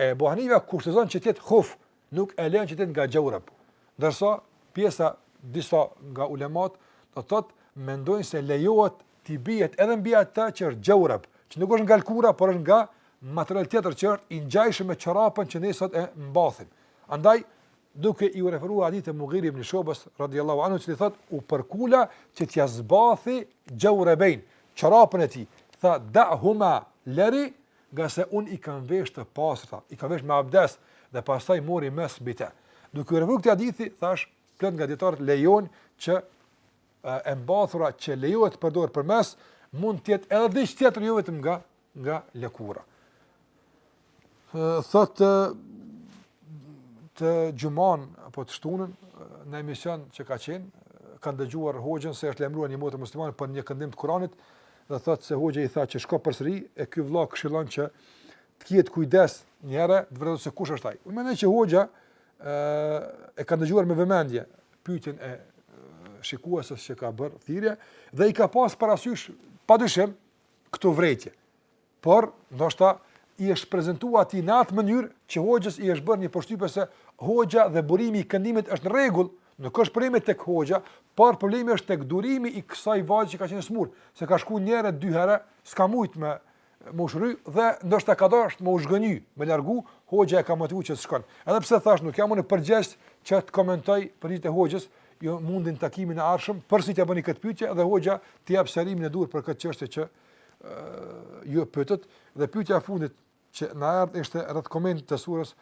Ebu Hanife kushtëzon që të jetë huf, nuk e lejon që të jetë nga xheureb. Ndërsa, pjesa disa nga ulemat, do të thotë mendojnë se lejohet t'i bihet edhe mbi atë që është xheureb, që nuk është nga lkura, por është nga material tjetër që është i ngjajshëm me çorapën që ne sot e mbathim. Andaj duke iu referuar hadithit të Mugire ibn Shubes radiallahu anhu, që i thot, u përkula që t'ia zbathi xheurebejn, çarapën e tij, tha, da huma lëri, ngase unë i kam vesh të pastra, i kam vesh me abdes, dhe pastaj mori mes'h mbi te. Duke iu referuar këtij hadithi, thash, plot nga dijetarët lejojnë që e mbathura që lejohet të përdoret për mes'h, mund të jetë edhe diç tjetër, jo vetëm nga, nga lëkura. Thotë të xhuman apo të shtunën në emision që ka qenë kanë dëgjuar hoxhën se është lajmëruar një motër muslimane për një këndim të Kuranit dhe thotë se hoxha i tha që shko përsëri e ky vëlla këshillon që të kihet kujdes një herë të vërteton se kush është ai. Unë mendoj që hoxha ë e ka dëgjuar me vëmendje pyetjen e shikuesës që ka bërë thirrje dhe i ka pas parasysh padyshim këto vërejtje. Por, ndoshta, i është prezentu atij në atë mënyrë që hoxhës i është bërë një përshtypje se hoxha dhe burimi i këndimit është në rregull, nuk është problemi tek hoxha, por problemi është tek durimi i kësaj vajze që ka qenë smurë, se ka shku njëherë, dy herë, s'ka mujtë me u shëru dhe ndoshta ka dashur me u zhgënjy, me u largu, hoxha e ka motivuar që të shkon. Edhe pse thash nuk jam unë përgjegjës që të komentoj përgjigjen e hoxhës, Ju mundni takimin e ardhshëm përsëri të bëni këtë pyetje dhe hoxha të jap sqarimin e duhur për këtë çështje që ju e pyetët dhe pyetja e fundit që na erdhi ishte rreth komentit të surës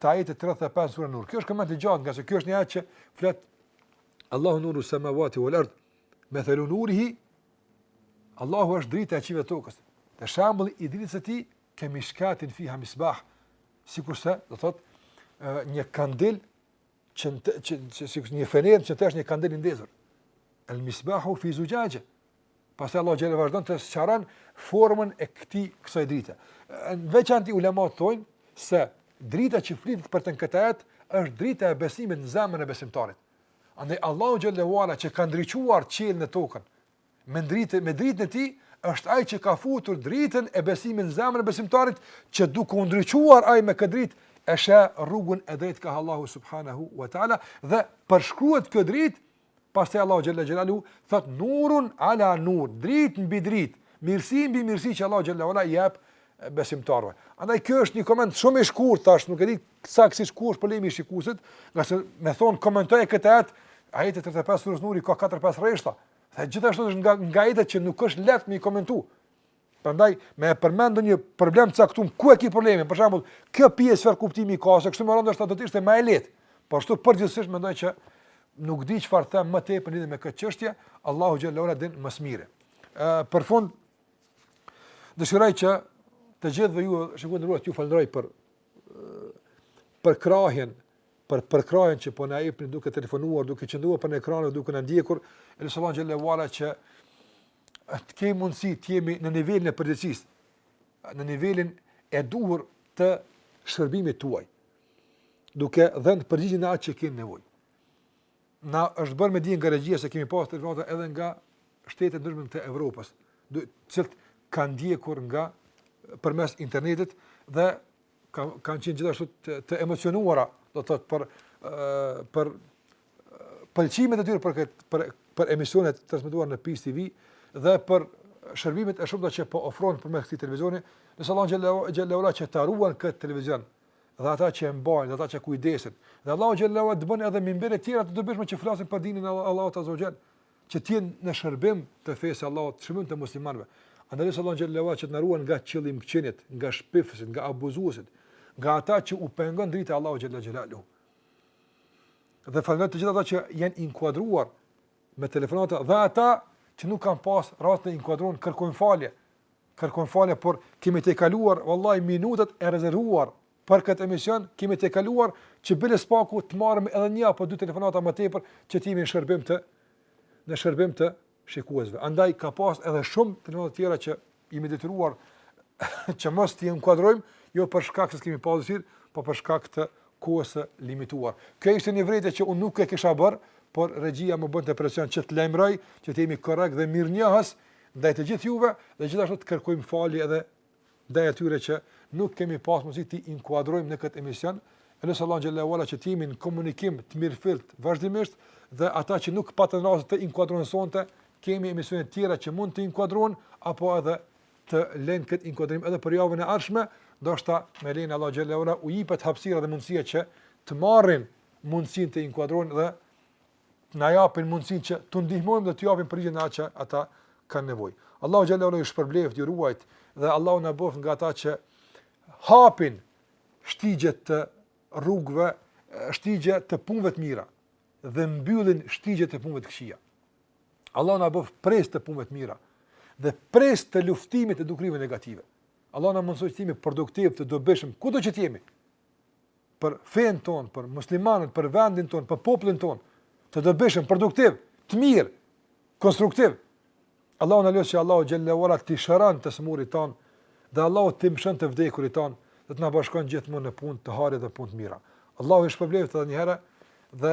të ajetit 35 sura Nur. Kjo është koment i gjatë, nga se kjo është një ajet që flet Allahu nuru samawati wal ard. Mathalu nurihi Allahu është drita e qiejve tokës. Dhe shembulli i dritës së tij kemishkatin fiha misbah. Sikurse, do thot, një kandil që që që si një fener që tash një kandil i ndezur. El misbahu fi zujaje. Pastaj Allah xhel vazhdon të sqaron formën e këtij kësaj drite. Në veçanti ulemat thonë se drita që flitet për të këtë atë është drita e besimit në zemrën e besimtarit. Andaj Allahu xhel wala që ka ndriçuar qiejt e tokën, Me dritë, me dritën e tij, është ai që ka futur dritën e besimit në zemrën e besimtarit, që duke u ndriçuar ai me këtë dritë e shë rrugën e drejtë kah Allahu subhanahu wa taala dhe përshkruhet kjo dritë pastaj Allahu xhalla xhelalu thot nurun ala nur dritë mbi dritë mirësi mbi mirësi që Allahu xhalla wala i jap besimtarëve. Andaj ky është një koment shumë i shkurtë tash, nuk e di saktësisht ku është problemi i shikuesit, nga se më thon komentoje këtë ajet, ajeti 35 surës Nuri ka 4-5 rreshta. Dhe gjithashtu është nga nga ajetet që nuk është lehtë mi komentu. Prandaj me e përmend ndonjë problem të caktuar, ku e ke problemin? Për shembull, kjo pjesë çfarë kuptimi ka, se kështu me rend është do të ishte më e lehtë. Po ashtu përgjithsisht mendoj që nuk di çfarë të them më tepër lidhur me këtë çështje, Allahu xhallahu ala e din më së miri. Ë për fund Dëshiroj që të gjithëve ju, shikues të nderuar, ju falënderoj për përkrahjen, për përkrahjen që po na jepni duke telefonuar, duke qëndruar pranë ekranit dhe duke na ndjekur, e lus Allahun xhelalu ala që të kemi mundësi të jemi në nivelin e përgjegjësisë, në nivelin e duhur të shërbimit tuaj, duke dhënë përgjigjen atë që keni nevojë. Na është bërë me dije nga regjia se kemi pasur telefonata edhe nga shtete të ndryshme të Evropës, të cilat kanë ndjekur nëpërmes internetit dhe kanë kanë qenë gjithashtu të, të emocionuara, do të thotë për ë për pëlqimet e tyre për këtë për për emisionet e transmetuara në Peace TV dhe për shërbimet e shumta që po ofron përmes këtij televizioni, e lus Allahun xhelalu xhelalu që ta ruan këtë televizion, dhe ata që e mbajnë, dhe ata që kujdesen. Dhe Allahu xhallahu ala të bën edhe mimbere tjera të dobishme që flasin për dinin e Allahut azza xhel, që të jenë në shërbim të fesë së Allahut, shërbim të muslimanëve. Andaj Allahu xhallahu ala që të na ruan nga qëllimkëqinjtë, nga shpifësit, nga abuzuesit, nga ata që u pengon drita e Allahut xhallahu xhelalu. Dhe falënderoj të gjithë ata që janë inkuadruar me telefonata dhe ata që nuk kanë pas rast të inkuadrohen kërkojmë falje Kërkojmë falje, por kemi tejkaluar, wallahi minutat e rezervuar për këtë emision kemi tejkaluar që bile së paku të marrim edhe një apo dy telefonata më tepër që të jemi në shërbim të në shërbim të shikuesve. Andaj ka pas edhe shumë telefonata të tjera që jemi detyruar që mos të inkuadrojmë, jo për shkak s'e kemi pas dëshirë, po për shkak të kohës së limituar. Kjo ishte një vërejtje që unë nuk e kisha bërë, por regjia më bënte presion që të lajmëroj, që të jemi korrekt dhe mirënjohës ndaj të gjithë juve dhe gjithashtu të kërkojmë falje edhe ndaj atyre që nuk kemi pas mundësi t'i inkuadrojmë në këtë emision. E lusim Allahun xhele ue ala që të jemi në komunikim të mirëfillt vazhdimisht dhe ata që nuk patën rast të inkuadrohen sonte, kemi emisione të tjera që mund të inkuadrohen apo edhe ta lënë këtë inkuadrim edhe për javën e ardhshme, ndoshta me lejen e Allahut xhele ue ala u jepet hapësira dhe mundësia që të marrin mundësinë të inkuadrohen dhe na japin mundësinë që t'u ndihmojmë dhe t'u japim përgjigje në atë që ata kanë nevojë. Allahu xhele ue ala ju shpërbleft, ju ruajt dhe Allahu na bëftë nga ata që hapin shtigje të rrugëve, shtigje të punëve të mira dhe mbyllin shtigjet e punëve të këqija. Allahu na bëftë prijës të punëve të mira dhe prijës të luftimit të dukrive negative. Allahu na mundësoftë të jemi produktiv, të dobishëm kudo që të jemi. për fenë tonë, për muslimanët, për vendin tonë, për popullin tonë, të dobishëm, produktiv, të mirë, konstruktiv. Allahu na lus që Allahu xhele ue ala t'i shëron të smurit tanë dhe Allahu t'i mëshiron të vdekurit tanë dhe të na bashkon gjithmonë në punë të hajrit dhe punë të mira. Allahu ju shpërbleft edhe një herë dhe